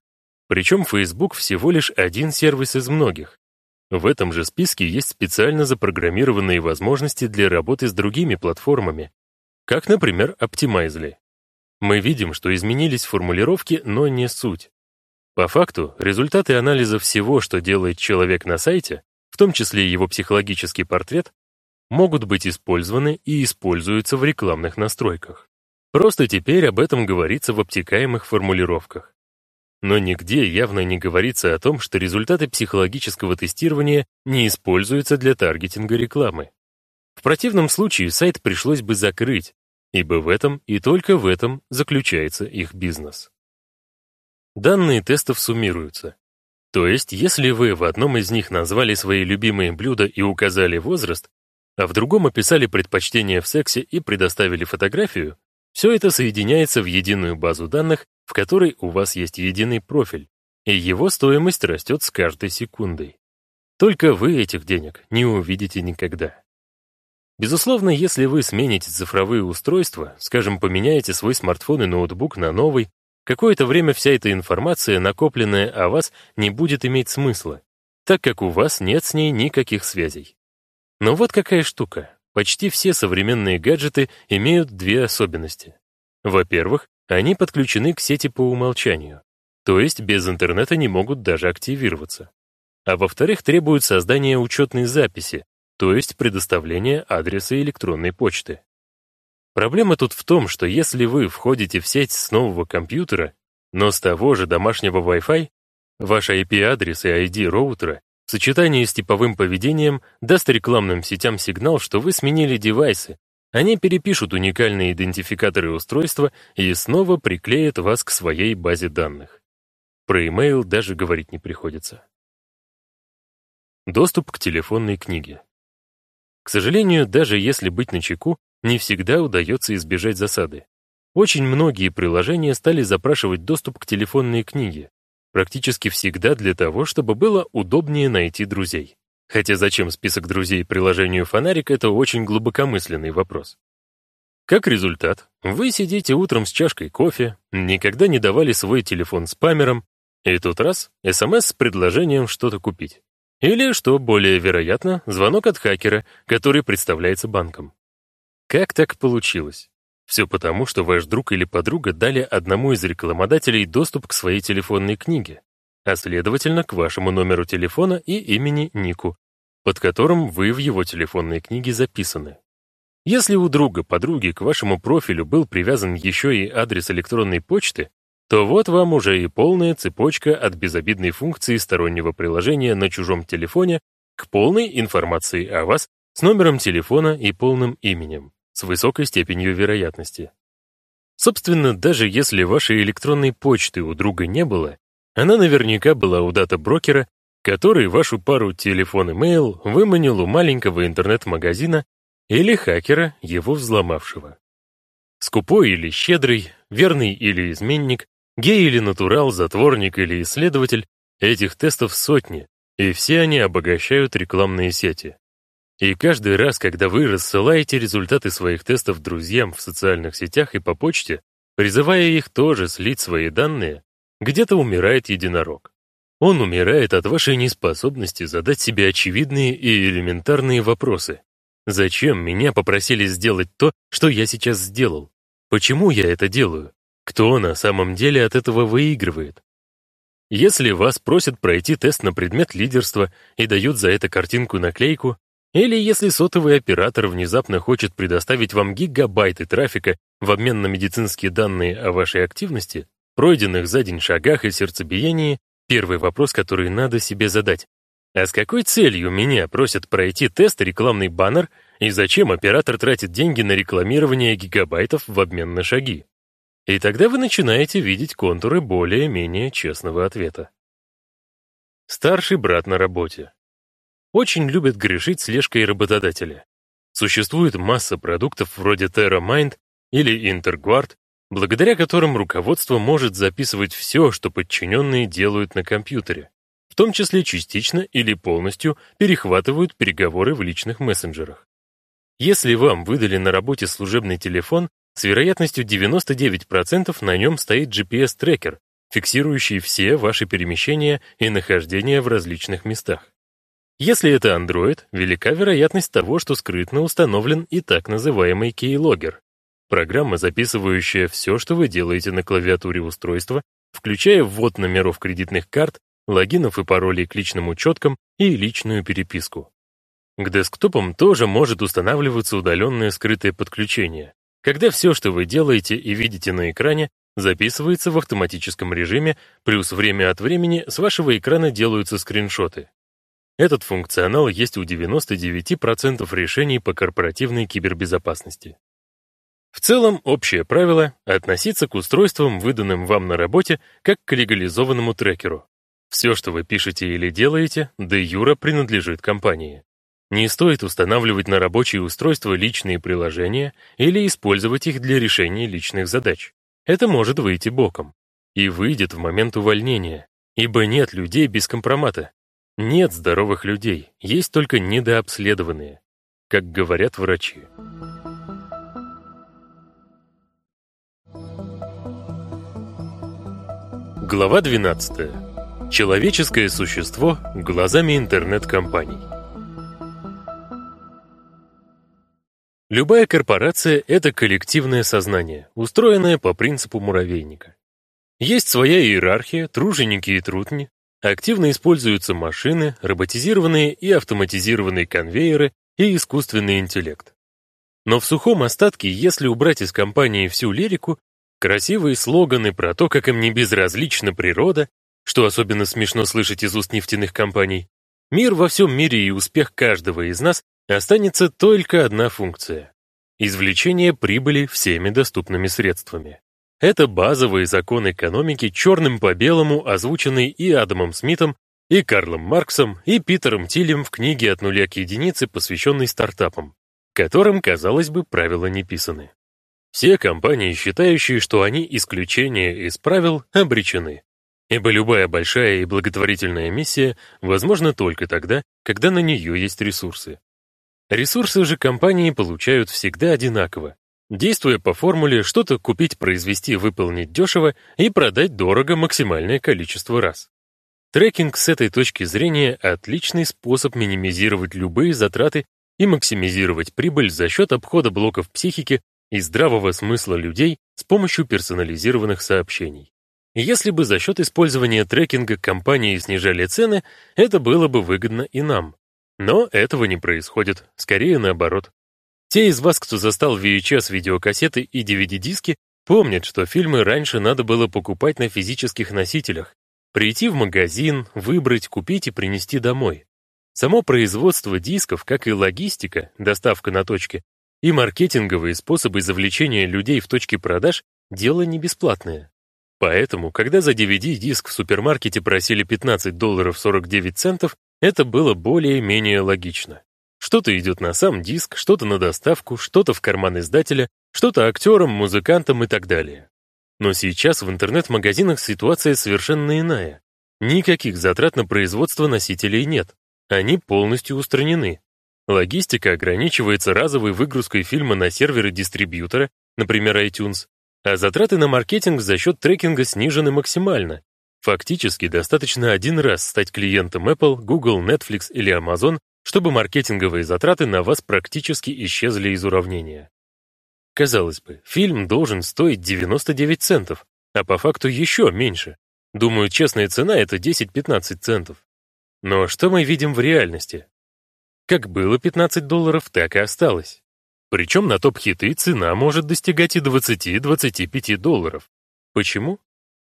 Причем Facebook всего лишь один сервис из многих. В этом же списке есть специально запрограммированные возможности для работы с другими платформами, как, например, Optimizely. Мы видим, что изменились формулировки, но не суть. По факту, результаты анализа всего, что делает человек на сайте, в том числе его психологический портрет, могут быть использованы и используются в рекламных настройках. Просто теперь об этом говорится в обтекаемых формулировках. Но нигде явно не говорится о том, что результаты психологического тестирования не используются для таргетинга рекламы. В противном случае сайт пришлось бы закрыть, ибо в этом и только в этом заключается их бизнес. Данные тестов суммируются. То есть, если вы в одном из них назвали свои любимые блюда и указали возраст, а в другом описали предпочтения в сексе и предоставили фотографию, все это соединяется в единую базу данных, в которой у вас есть единый профиль, и его стоимость растет с каждой секундой. Только вы этих денег не увидите никогда. Безусловно, если вы смените цифровые устройства, скажем, поменяете свой смартфон и ноутбук на новый, Какое-то время вся эта информация, накопленная о вас, не будет иметь смысла, так как у вас нет с ней никаких связей. Но вот какая штука. Почти все современные гаджеты имеют две особенности. Во-первых, они подключены к сети по умолчанию, то есть без интернета не могут даже активироваться. А во-вторых, требуют создания учетной записи, то есть предоставления адреса электронной почты. Проблема тут в том, что если вы входите в сеть с нового компьютера, но с того же домашнего Wi-Fi, ваш IP-адрес и ID роутера в сочетании с типовым поведением даст рекламным сетям сигнал, что вы сменили девайсы. Они перепишут уникальные идентификаторы устройства и снова приклеят вас к своей базе данных. Про email даже говорить не приходится. Доступ к телефонной книге. К сожалению, даже если быть начеку, не всегда удается избежать засады. Очень многие приложения стали запрашивать доступ к телефонной книге, практически всегда для того, чтобы было удобнее найти друзей. Хотя зачем список друзей приложению «Фонарик» — это очень глубокомысленный вопрос. Как результат, вы сидите утром с чашкой кофе, никогда не давали свой телефон спамерам, и тут раз — СМС с предложением что-то купить. Или, что более вероятно, звонок от хакера, который представляется банком. Как так получилось? Все потому, что ваш друг или подруга дали одному из рекламодателей доступ к своей телефонной книге, а следовательно, к вашему номеру телефона и имени Нику, под которым вы в его телефонной книге записаны. Если у друга, подруги к вашему профилю был привязан еще и адрес электронной почты, то вот вам уже и полная цепочка от безобидной функции стороннего приложения на чужом телефоне к полной информации о вас с номером телефона и полным именем с высокой степенью вероятности. Собственно, даже если вашей электронной почты у друга не было, она наверняка была у дата-брокера, который вашу пару телефон-имейл выманил у маленького интернет-магазина или хакера, его взломавшего. Скупой или щедрый, верный или изменник, гей или натурал, затворник или исследователь, этих тестов сотни, и все они обогащают рекламные сети. И каждый раз, когда вы рассылаете результаты своих тестов друзьям в социальных сетях и по почте, призывая их тоже слить свои данные, где-то умирает единорог. Он умирает от вашей неспособности задать себе очевидные и элементарные вопросы. Зачем меня попросили сделать то, что я сейчас сделал? Почему я это делаю? Кто на самом деле от этого выигрывает? Если вас просят пройти тест на предмет лидерства и дают за это картинку-наклейку, или если сотовый оператор внезапно хочет предоставить вам гигабайты трафика в обмен на медицинские данные о вашей активности, пройденных за день шагах и сердцебиении, первый вопрос, который надо себе задать. А с какой целью меня просят пройти тест рекламный баннер и зачем оператор тратит деньги на рекламирование гигабайтов в обмен на шаги? И тогда вы начинаете видеть контуры более-менее честного ответа. Старший брат на работе очень любят грешить слежкой работодателя. Существует масса продуктов вроде TerraMind или InterGuard, благодаря которым руководство может записывать все, что подчиненные делают на компьютере, в том числе частично или полностью перехватывают переговоры в личных мессенджерах. Если вам выдали на работе служебный телефон, с вероятностью 99% на нем стоит GPS-трекер, фиксирующий все ваши перемещения и нахождения в различных местах. Если это Android, велика вероятность того, что скрытно установлен и так называемый keylogger. Программа, записывающая все, что вы делаете на клавиатуре устройства, включая ввод номеров кредитных карт, логинов и паролей к личным учеткам и личную переписку. К десктопам тоже может устанавливаться удаленное скрытое подключение, когда все, что вы делаете и видите на экране, записывается в автоматическом режиме, плюс время от времени с вашего экрана делаются скриншоты. Этот функционал есть у 99% решений по корпоративной кибербезопасности. В целом, общее правило — относиться к устройствам, выданным вам на работе, как к легализованному трекеру. Все, что вы пишете или делаете, де юра принадлежит компании. Не стоит устанавливать на рабочие устройства личные приложения или использовать их для решения личных задач. Это может выйти боком. И выйдет в момент увольнения, ибо нет людей без компромата, нет здоровых людей, есть только недообследованные, как говорят врачи. Глава 12. Человеческое существо глазами интернет-компаний. Любая корпорация — это коллективное сознание, устроенное по принципу муравейника. Есть своя иерархия, труженики и трутни, Активно используются машины, роботизированные и автоматизированные конвейеры и искусственный интеллект. Но в сухом остатке, если убрать из компании всю лирику, красивые слоганы про то, как им не безразлична природа, что особенно смешно слышать из уст нефтяных компаний, мир во всем мире и успех каждого из нас останется только одна функция — извлечение прибыли всеми доступными средствами. Это базовый закон экономики черным по белому, озвученный и Адамом Смитом, и Карлом Марксом, и Питером Тилем в книге «От нуля к единице», посвященной стартапам, которым, казалось бы, правила не писаны. Все компании, считающие, что они исключения из правил, обречены. Ибо любая большая и благотворительная миссия возможна только тогда, когда на нее есть ресурсы. Ресурсы же компании получают всегда одинаково, Действуя по формуле что-то купить, произвести, выполнить дешево и продать дорого максимальное количество раз. Трекинг с этой точки зрения — отличный способ минимизировать любые затраты и максимизировать прибыль за счет обхода блоков психики и здравого смысла людей с помощью персонализированных сообщений. Если бы за счет использования трекинга компании снижали цены, это было бы выгодно и нам. Но этого не происходит, скорее наоборот. Те из вас, кто застал VHS видеокассеты и DVD-диски, помнят, что фильмы раньше надо было покупать на физических носителях, прийти в магазин, выбрать, купить и принести домой. Само производство дисков, как и логистика, доставка на точке, и маркетинговые способы завлечения людей в точке продаж — дело не бесплатное. Поэтому, когда за DVD-диск в супермаркете просили 15 долларов 49 центов, это было более-менее логично. Что-то идет на сам диск, что-то на доставку, что-то в карман издателя, что-то актерам, музыкантам и так далее. Но сейчас в интернет-магазинах ситуация совершенно иная. Никаких затрат на производство носителей нет. Они полностью устранены. Логистика ограничивается разовой выгрузкой фильма на серверы дистрибьютора, например, iTunes, а затраты на маркетинг за счет трекинга снижены максимально. Фактически достаточно один раз стать клиентом Apple, Google, Netflix или Amazon, чтобы маркетинговые затраты на вас практически исчезли из уравнения. Казалось бы, фильм должен стоить 99 центов, а по факту еще меньше. Думаю, честная цена — это 10-15 центов. Но что мы видим в реальности? Как было 15 долларов, так и осталось. Причем на топ-хиты цена может достигать и 20-25 долларов. Почему?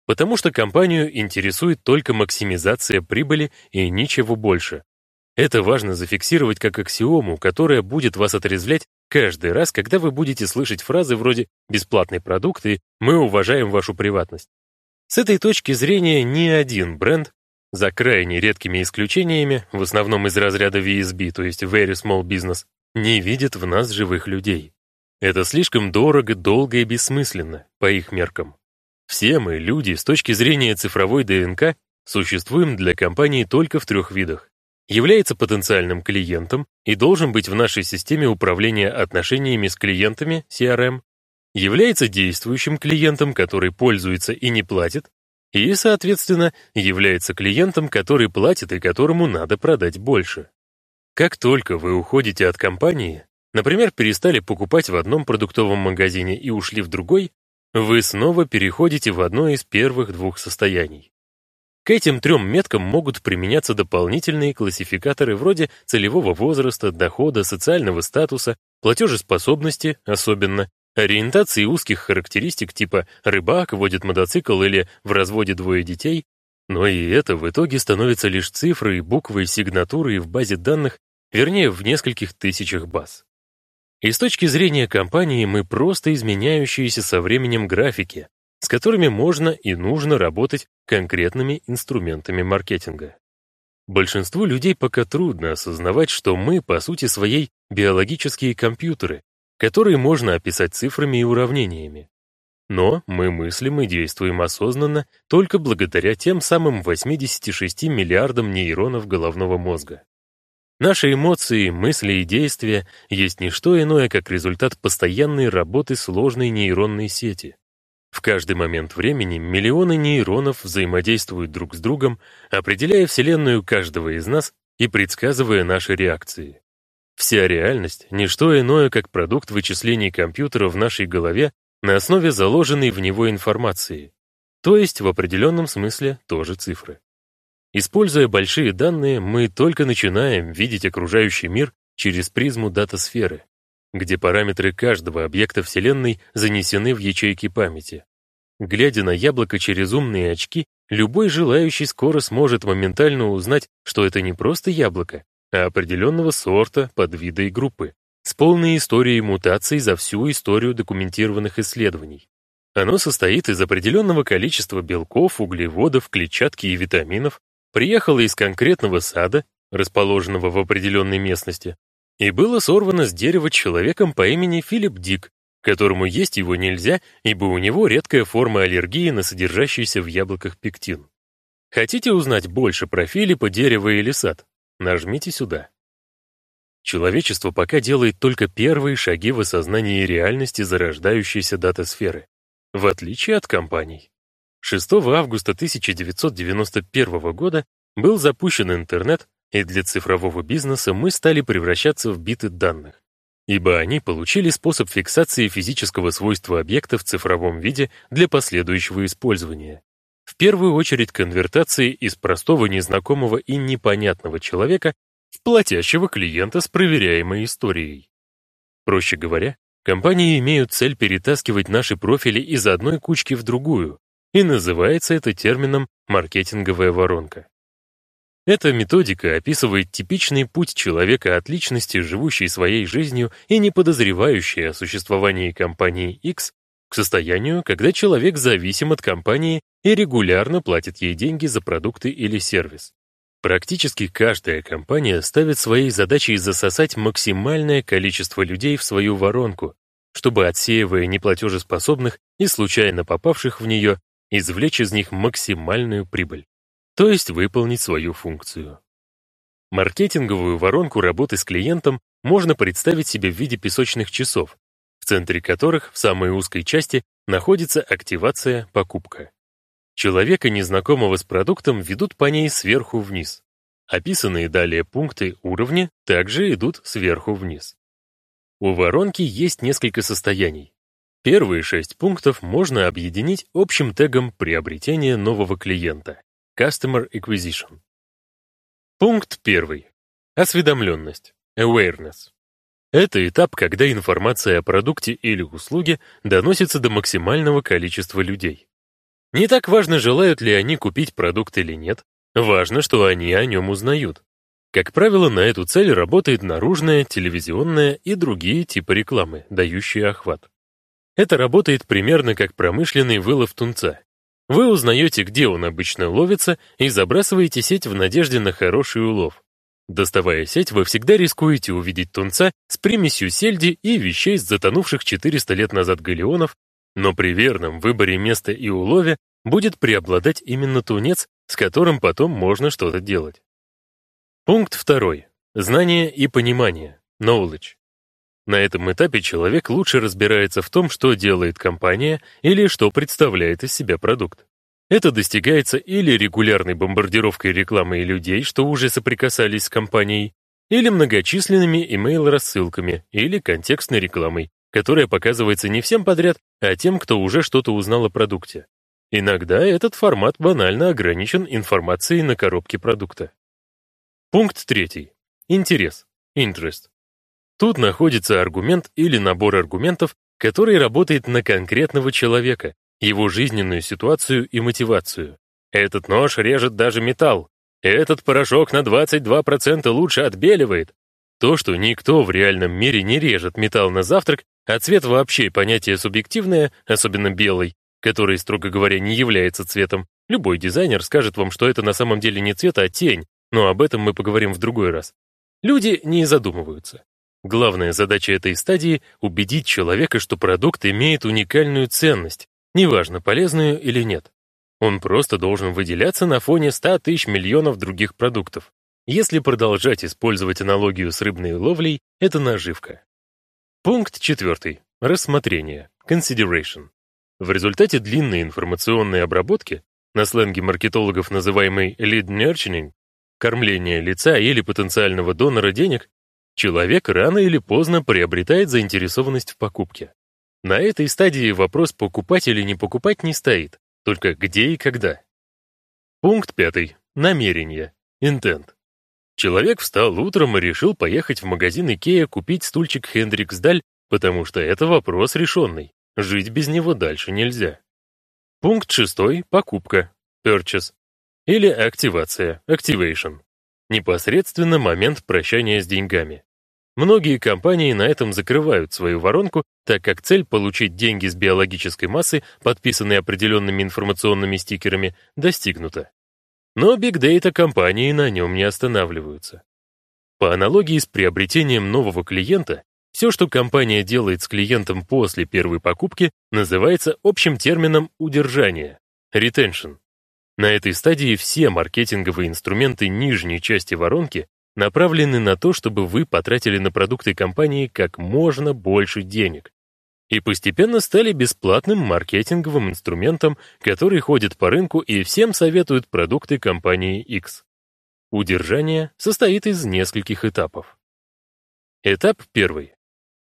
Потому что компанию интересует только максимизация прибыли и ничего больше. Это важно зафиксировать как аксиому, которая будет вас отрезвлять каждый раз, когда вы будете слышать фразы вроде «бесплатный продукт» и «мы уважаем вашу приватность». С этой точки зрения ни один бренд, за крайне редкими исключениями, в основном из разряда VSB, то есть Very Small Business, не видит в нас живых людей. Это слишком дорого, долго и бессмысленно, по их меркам. Все мы, люди, с точки зрения цифровой ДНК, существуем для компании только в трех видах является потенциальным клиентом и должен быть в нашей системе управления отношениями с клиентами CRM, является действующим клиентом, который пользуется и не платит, и, соответственно, является клиентом, который платит и которому надо продать больше. Как только вы уходите от компании, например, перестали покупать в одном продуктовом магазине и ушли в другой, вы снова переходите в одно из первых двух состояний. К этим трем меткам могут применяться дополнительные классификаторы вроде целевого возраста, дохода, социального статуса, платежеспособности, особенно, ориентации узких характеристик типа «рыбак», «водит мотоцикл» или «в разводе двое детей», но и это в итоге становится лишь цифрой, буквой, сигнатурой в базе данных, вернее, в нескольких тысячах баз. И с точки зрения компании мы просто изменяющиеся со временем графики, с которыми можно и нужно работать конкретными инструментами маркетинга. Большинству людей пока трудно осознавать, что мы, по сути своей, биологические компьютеры, которые можно описать цифрами и уравнениями. Но мы мыслим и действуем осознанно только благодаря тем самым 86 миллиардам нейронов головного мозга. Наши эмоции, мысли и действия есть не что иное, как результат постоянной работы сложной нейронной сети. В каждый момент времени миллионы нейронов взаимодействуют друг с другом, определяя Вселенную каждого из нас и предсказывая наши реакции. Вся реальность — не что иное, как продукт вычислений компьютера в нашей голове на основе заложенной в него информации, то есть в определенном смысле тоже цифры. Используя большие данные, мы только начинаем видеть окружающий мир через призму дата-сферы, где параметры каждого объекта Вселенной занесены в ячейки памяти. Глядя на яблоко через умные очки, любой желающий скоро сможет моментально узнать, что это не просто яблоко, а определенного сорта, подвида и группы, с полной историей мутаций за всю историю документированных исследований. Оно состоит из определенного количества белков, углеводов, клетчатки и витаминов, приехало из конкретного сада, расположенного в определенной местности, и было сорвано с дерева человеком по имени Филипп Дик, которому есть его нельзя, ибо у него редкая форма аллергии на содержащийся в яблоках пектин. Хотите узнать больше про Филиппа, дерево или сад? Нажмите сюда. Человечество пока делает только первые шаги в осознании реальности зарождающейся дата-сферы, в отличие от компаний. 6 августа 1991 года был запущен интернет, и для цифрового бизнеса мы стали превращаться в биты данных, ибо они получили способ фиксации физического свойства объекта в цифровом виде для последующего использования. В первую очередь конвертации из простого незнакомого и непонятного человека в платящего клиента с проверяемой историей. Проще говоря, компании имеют цель перетаскивать наши профили из одной кучки в другую, и называется это термином «маркетинговая воронка». Эта методика описывает типичный путь человека от личности, живущей своей жизнью и не подозревающей о существовании компании X, к состоянию, когда человек зависим от компании и регулярно платит ей деньги за продукты или сервис. Практически каждая компания ставит своей задачей засосать максимальное количество людей в свою воронку, чтобы, отсеивая неплатежеспособных и случайно попавших в нее, извлечь из них максимальную прибыль то есть выполнить свою функцию. Маркетинговую воронку работы с клиентом можно представить себе в виде песочных часов, в центре которых в самой узкой части находится активация покупка. Человека, незнакомого с продуктом, ведут по ней сверху вниз. Описанные далее пункты уровня также идут сверху вниз. У воронки есть несколько состояний. Первые шесть пунктов можно объединить общим тегом приобретения нового клиента. Customer Acquisition. Пункт первый. Осведомленность. Awareness. Это этап, когда информация о продукте или услуге доносится до максимального количества людей. Не так важно, желают ли они купить продукт или нет, важно, что они о нем узнают. Как правило, на эту цель работает наружная, телевизионная и другие типы рекламы, дающие охват. Это работает примерно как промышленный вылов тунца. Вы узнаете, где он обычно ловится, и забрасываете сеть в надежде на хороший улов. Доставая сеть, вы всегда рискуете увидеть тунца с примесью сельди и вещей с затонувших 400 лет назад галеонов, но при верном выборе места и улове будет преобладать именно тунец, с которым потом можно что-то делать. Пункт второй. Знание и понимание. Knowledge. На этом этапе человек лучше разбирается в том, что делает компания или что представляет из себя продукт. Это достигается или регулярной бомбардировкой рекламы людей, что уже соприкасались с компанией, или многочисленными email-рассылками или контекстной рекламой, которая показывается не всем подряд, а тем, кто уже что-то узнал о продукте. Иногда этот формат банально ограничен информацией на коробке продукта. Пункт третий. Интерес. Interest. Тут находится аргумент или набор аргументов, который работает на конкретного человека, его жизненную ситуацию и мотивацию. Этот нож режет даже металл. Этот порошок на 22% лучше отбеливает. То, что никто в реальном мире не режет металл на завтрак, а цвет вообще понятие субъективное, особенно белый, который, строго говоря, не является цветом. Любой дизайнер скажет вам, что это на самом деле не цвет, а тень, но об этом мы поговорим в другой раз. Люди не задумываются. Главная задача этой стадии — убедить человека, что продукт имеет уникальную ценность, неважно, полезную или нет. Он просто должен выделяться на фоне 100 тысяч миллионов других продуктов. Если продолжать использовать аналогию с рыбной ловлей, это наживка. Пункт четвертый. Рассмотрение. Consideration. В результате длинной информационной обработки, на сленге маркетологов называемой lead nurturing, кормление лица или потенциального донора денег, человек рано или поздно приобретает заинтересованность в покупке. На этой стадии вопрос покупать или не покупать не стоит, только где и когда. Пункт пятый. Намерение. Intent. Человек встал утром и решил поехать в магазин Икея купить стульчик Хендрикс Даль, потому что это вопрос решенный. Жить без него дальше нельзя. Пункт шестой. Покупка. Purchase. Или активация. Activation. Непосредственно момент прощания с деньгами. Многие компании на этом закрывают свою воронку, так как цель получить деньги с биологической массы, подписанной определенными информационными стикерами, достигнута. Но бигдейта компании на нем не останавливаются. По аналогии с приобретением нового клиента, все, что компания делает с клиентом после первой покупки, называется общим термином удержание — retention. На этой стадии все маркетинговые инструменты нижней части воронки направлены на то, чтобы вы потратили на продукты компании как можно больше денег. И постепенно стали бесплатным маркетинговым инструментом, который ходит по рынку и всем советует продукты компании X. Удержание состоит из нескольких этапов. Этап первый.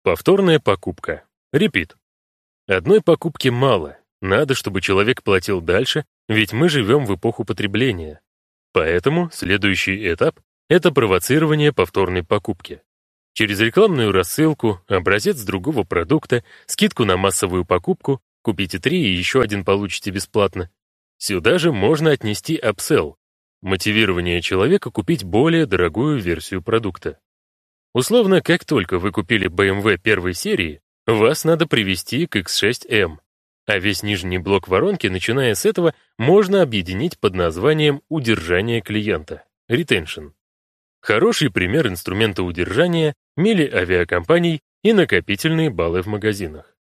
Повторная покупка. Репит. Одной покупки мало. Надо, чтобы человек платил дальше, ведь мы живем в эпоху потребления. Поэтому следующий этап это провоцирование повторной покупки. Через рекламную рассылку, образец другого продукта, скидку на массовую покупку, купите три и еще один получите бесплатно. Сюда же можно отнести upsell, мотивирование человека купить более дорогую версию продукта. Условно, как только вы купили BMW первой серии, вас надо привести к X6M, а весь нижний блок воронки, начиная с этого, можно объединить под названием «удержание клиента» — retention. Хороший пример инструмента удержания — мили авиакомпаний и накопительные баллы в магазинах.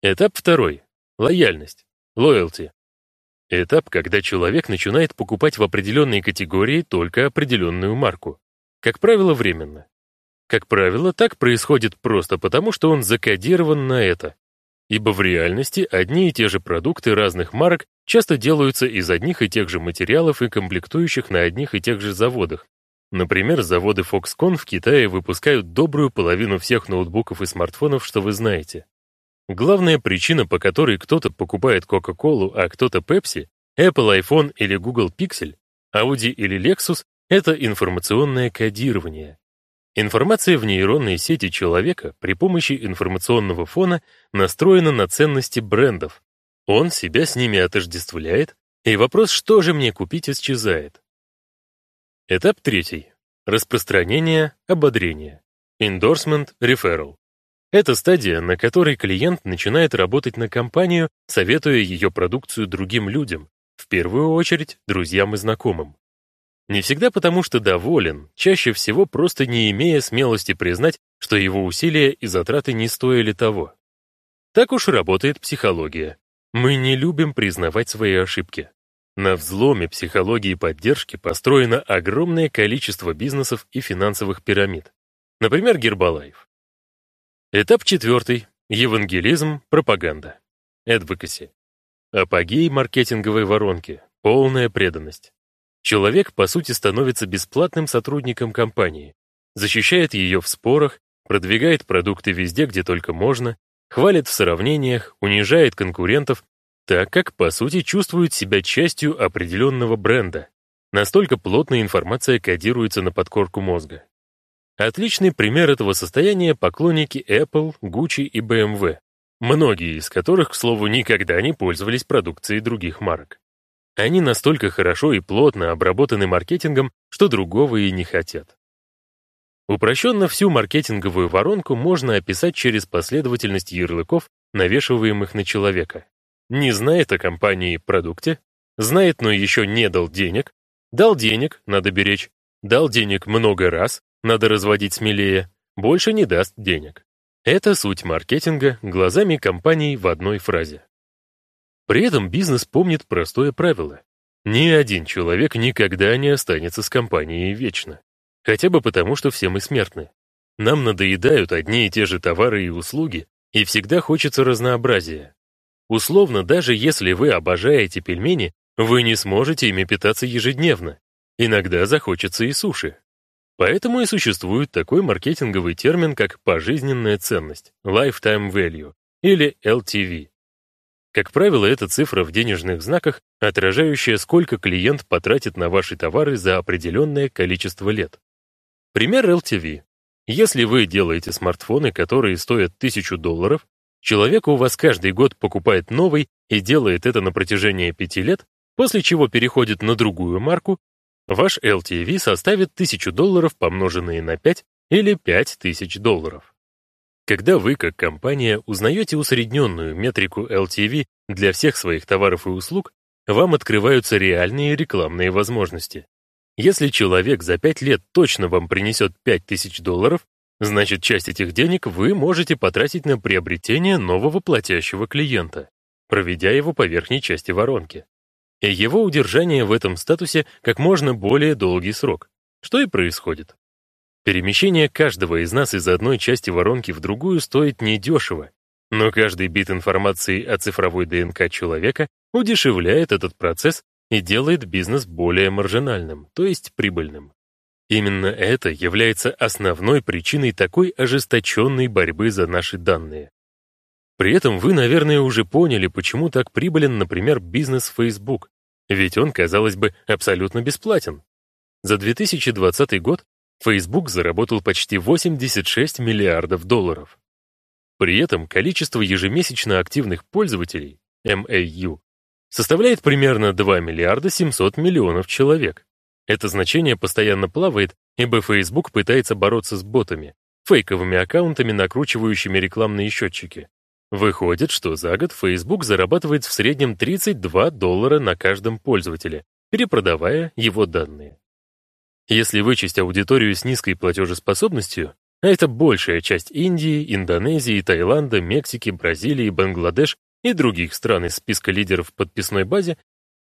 Этап второй. Лояльность. Loyalty. Этап, когда человек начинает покупать в определенной категории только определенную марку. Как правило, временно. Как правило, так происходит просто потому, что он закодирован на это. Ибо в реальности одни и те же продукты разных марок часто делаются из одних и тех же материалов и комплектующих на одних и тех же заводах, Например, заводы Foxconn в Китае выпускают добрую половину всех ноутбуков и смартфонов, что вы знаете. Главная причина, по которой кто-то покупает Coca-Cola, а кто-то Pepsi, Apple iPhone или Google Pixel, Audi или Lexus — это информационное кодирование. Информация в нейронной сети человека при помощи информационного фона настроена на ценности брендов. Он себя с ними отождествляет, и вопрос, что же мне купить, исчезает. Этап третий. Распространение, ободрение. Endorsement, referral. Это стадия, на которой клиент начинает работать на компанию, советуя ее продукцию другим людям, в первую очередь друзьям и знакомым. Не всегда потому, что доволен, чаще всего просто не имея смелости признать, что его усилия и затраты не стоили того. Так уж работает психология. Мы не любим признавать свои ошибки. На взломе психологии поддержки построено огромное количество бизнесов и финансовых пирамид. Например, Гербалайф. Этап четвертый. Евангелизм, пропаганда. Advocacy. Апогей маркетинговой воронки. Полная преданность. Человек, по сути, становится бесплатным сотрудником компании, защищает ее в спорах, продвигает продукты везде, где только можно, хвалит в сравнениях, унижает конкурентов, так как, по сути, чувствует себя частью определенного бренда. Настолько плотная информация кодируется на подкорку мозга. Отличный пример этого состояния — поклонники Apple, Gucci и BMW, многие из которых, к слову, никогда не пользовались продукцией других марок. Они настолько хорошо и плотно обработаны маркетингом, что другого и не хотят. Упрощенно всю маркетинговую воронку можно описать через последовательность ярлыков, навешиваемых на человека. Не знает о компании продукте, знает, но еще не дал денег, дал денег, надо беречь, дал денег много раз, надо разводить смелее, больше не даст денег. Это суть маркетинга глазами компаний в одной фразе. При этом бизнес помнит простое правило. Ни один человек никогда не останется с компанией вечно. Хотя бы потому, что все мы смертны. Нам надоедают одни и те же товары и услуги, и всегда хочется разнообразия. Условно, даже если вы обожаете пельмени, вы не сможете ими питаться ежедневно. Иногда захочется и суши. Поэтому и существует такой маркетинговый термин, как пожизненная ценность, lifetime value, или LTV. Как правило, это цифра в денежных знаках, отражающая, сколько клиент потратит на ваши товары за определенное количество лет. Пример LTV. Если вы делаете смартфоны, которые стоят 1000 долларов, человек у вас каждый год покупает новый и делает это на протяжении 5 лет, после чего переходит на другую марку, ваш LTV составит 1000 долларов, помноженные на 5 или 5000 долларов. Когда вы, как компания, узнаете усредненную метрику LTV для всех своих товаров и услуг, вам открываются реальные рекламные возможности. Если человек за 5 лет точно вам принесет 5000 долларов, значит часть этих денег вы можете потратить на приобретение нового платящего клиента, проведя его по верхней части воронки. И его удержание в этом статусе как можно более долгий срок, что и происходит. Перемещение каждого из нас из одной части воронки в другую стоит недешево, но каждый бит информации о цифровой ДНК человека удешевляет этот процесс и делает бизнес более маржинальным, то есть прибыльным. Именно это является основной причиной такой ожесточенной борьбы за наши данные. При этом вы, наверное, уже поняли, почему так прибылен, например, бизнес Facebook, ведь он, казалось бы, абсолютно бесплатен. За 2020 год Facebook заработал почти 86 миллиардов долларов. При этом количество ежемесячно активных пользователей, MAU, составляет примерно 2 миллиарда 700 миллионов человек. Это значение постоянно плавает, ибо Facebook пытается бороться с ботами, фейковыми аккаунтами, накручивающими рекламные счетчики. Выходит, что за год Facebook зарабатывает в среднем 32 доллара на каждом пользователе, перепродавая его данные. Если вычесть аудиторию с низкой платежеспособностью, а это большая часть Индии, Индонезии, Таиланда, Мексики, Бразилии, Бангладеш и других стран из списка лидеров в подписной базе,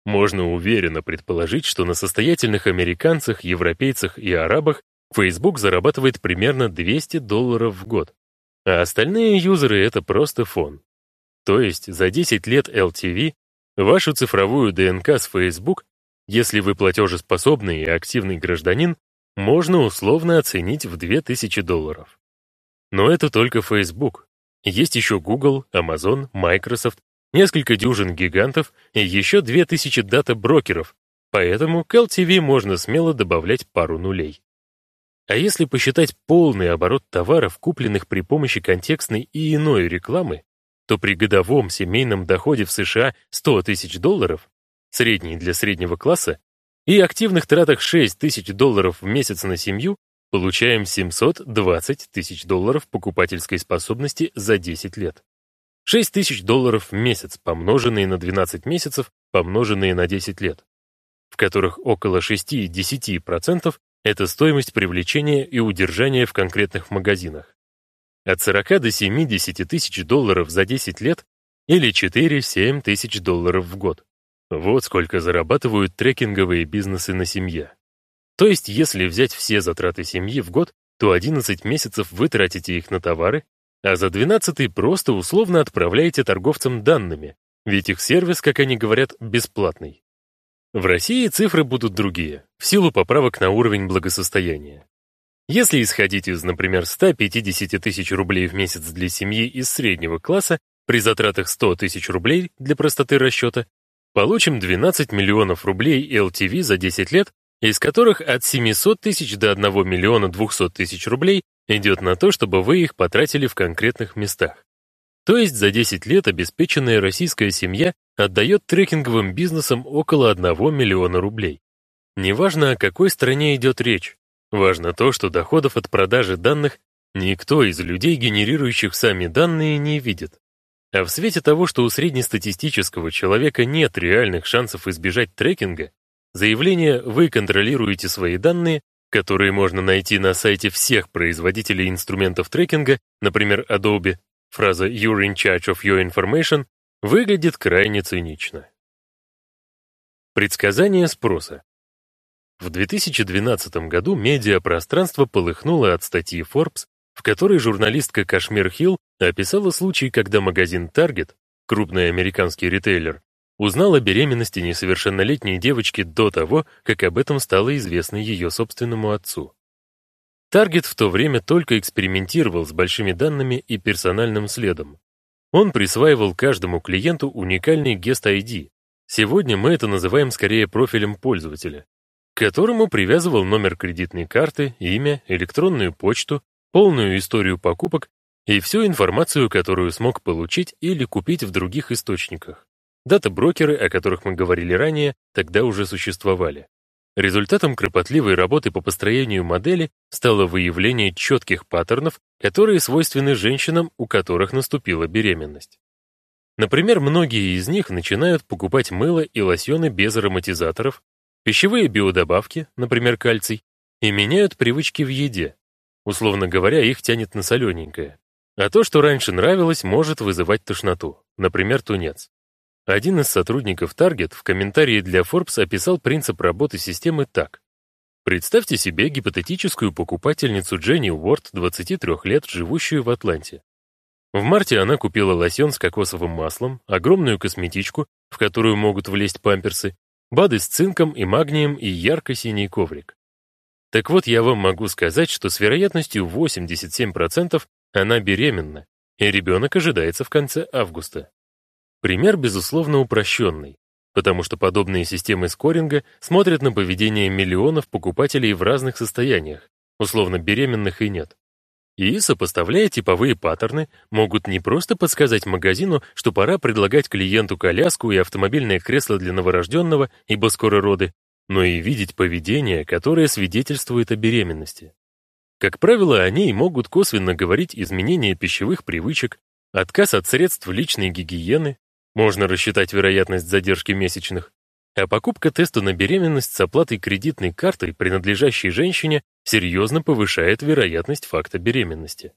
можно уверенно предположить, что на состоятельных американцах, европейцах и арабах Facebook зарабатывает примерно 200 долларов в год, а остальные юзеры — это просто фон. То есть за 10 лет LTV вашу цифровую ДНК с Facebook, если вы платежеспособный и активный гражданин, можно условно оценить в 2000 долларов. Но это только Facebook. Есть еще Google, Amazon, Microsoft, несколько дюжин гигантов и еще 2000 дата-брокеров, поэтому к LTV можно смело добавлять пару нулей. А если посчитать полный оборот товаров, купленных при помощи контекстной и иной рекламы, то при годовом семейном доходе в США 100 тысяч долларов, средний для среднего класса, и активных тратах 6 тысяч долларов в месяц на семью, Получаем 720 тысяч долларов покупательской способности за 10 лет. 6 тысяч долларов в месяц, помноженные на 12 месяцев, помноженные на 10 лет, в которых около 6-10% это стоимость привлечения и удержания в конкретных магазинах. От 40 до 70 тысяч долларов за 10 лет или 4-7 тысяч долларов в год. Вот сколько зарабатывают трекинговые бизнесы на семье. То есть, если взять все затраты семьи в год, то 11 месяцев вы тратите их на товары, а за 12 просто условно отправляете торговцам данными, ведь их сервис, как они говорят, бесплатный. В России цифры будут другие, в силу поправок на уровень благосостояния. Если исходить из, например, 150 тысяч рублей в месяц для семьи из среднего класса при затратах 100 тысяч рублей для простоты расчета, получим 12 миллионов рублей LTV за 10 лет, из которых от 700 тысяч до 1 миллиона 200 тысяч рублей идет на то, чтобы вы их потратили в конкретных местах. То есть за 10 лет обеспеченная российская семья отдает трекинговым бизнесам около 1 миллиона рублей. Неважно, о какой стране идет речь, важно то, что доходов от продажи данных никто из людей, генерирующих сами данные, не видит. А в свете того, что у среднестатистического человека нет реальных шансов избежать трекинга, заявление «вы контролируете свои данные», которые можно найти на сайте всех производителей инструментов трекинга, например, Adobe, фраза «you're in charge of your information» выглядит крайне цинично. Предсказание спроса. В 2012 году медиапространство полыхнуло от статьи Forbes, в которой журналистка Кашмир Хилл описала случай, когда магазин Target, крупный американский ритейлер, узнал о беременности несовершеннолетней девочки до того, как об этом стало известно ее собственному отцу. Target в то время только экспериментировал с большими данными и персональным следом. Он присваивал каждому клиенту уникальный Guest-ID. Сегодня мы это называем скорее профилем пользователя, к которому привязывал номер кредитной карты, имя, электронную почту, полную историю покупок и всю информацию, которую смог получить или купить в других источниках. Дата-брокеры, о которых мы говорили ранее, тогда уже существовали. Результатом кропотливой работы по построению модели стало выявление четких паттернов, которые свойственны женщинам, у которых наступила беременность. Например, многие из них начинают покупать мыло и лосьоны без ароматизаторов, пищевые биодобавки, например, кальций, и меняют привычки в еде. Условно говоря, их тянет на солененькое. А то, что раньше нравилось, может вызывать тошноту, например, тунец. Один из сотрудников Target в комментарии для Forbes описал принцип работы системы так. Представьте себе гипотетическую покупательницу Дженни Уорд, 23 лет, живущую в Атланте. В марте она купила лосьон с кокосовым маслом, огромную косметичку, в которую могут влезть памперсы, БАДы с цинком и магнием и ярко-синий коврик. Так вот, я вам могу сказать, что с вероятностью 87% она беременна, и ребенок ожидается в конце августа. Пример, безусловно, упрощенный, потому что подобные системы скоринга смотрят на поведение миллионов покупателей в разных состояниях, условно беременных и нет. И, сопоставляя типовые паттерны, могут не просто подсказать магазину, что пора предлагать клиенту коляску и автомобильное кресло для новорожденного, ибо скоро роды, но и видеть поведение, которое свидетельствует о беременности. Как правило, они могут косвенно говорить изменения пищевых привычек, отказ от средств личной гигиены, можно рассчитать вероятность задержки месячных. А покупка теста на беременность с оплатой кредитной картой, принадлежащей женщине, серьезно повышает вероятность факта беременности.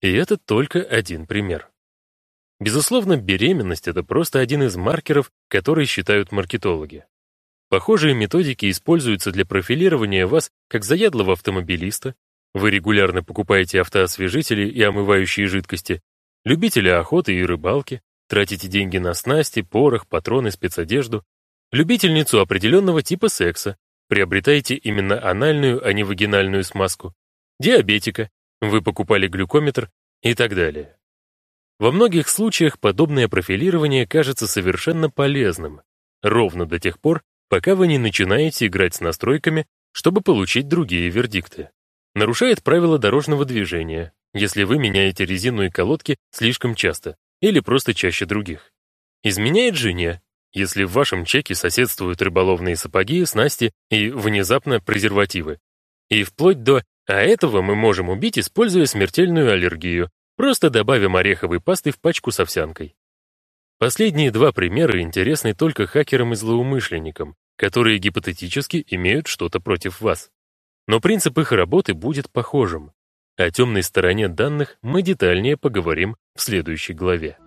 И это только один пример. Безусловно, беременность — это просто один из маркеров, которые считают маркетологи. Похожие методики используются для профилирования вас как заядлого автомобилиста, вы регулярно покупаете автоосвежители и омывающие жидкости, любителя охоты и рыбалки, Тратите деньги на снасти, порох, патроны, спецодежду. Любительницу определенного типа секса. Приобретаете именно анальную, а не вагинальную смазку. Диабетика. Вы покупали глюкометр и так далее. Во многих случаях подобное профилирование кажется совершенно полезным, ровно до тех пор, пока вы не начинаете играть с настройками, чтобы получить другие вердикты. Нарушает правила дорожного движения, если вы меняете резину и колодки слишком часто, или просто чаще других. Изменяет жене, если в вашем чеке соседствуют рыболовные сапоги, снасти и, внезапно, презервативы. И вплоть до «а этого мы можем убить, используя смертельную аллергию», просто добавим ореховой пасты в пачку с овсянкой. Последние два примера интересны только хакерам и злоумышленникам, которые гипотетически имеют что-то против вас. Но принцип их работы будет похожим. О темной стороне данных мы детальнее поговорим в следующей главе.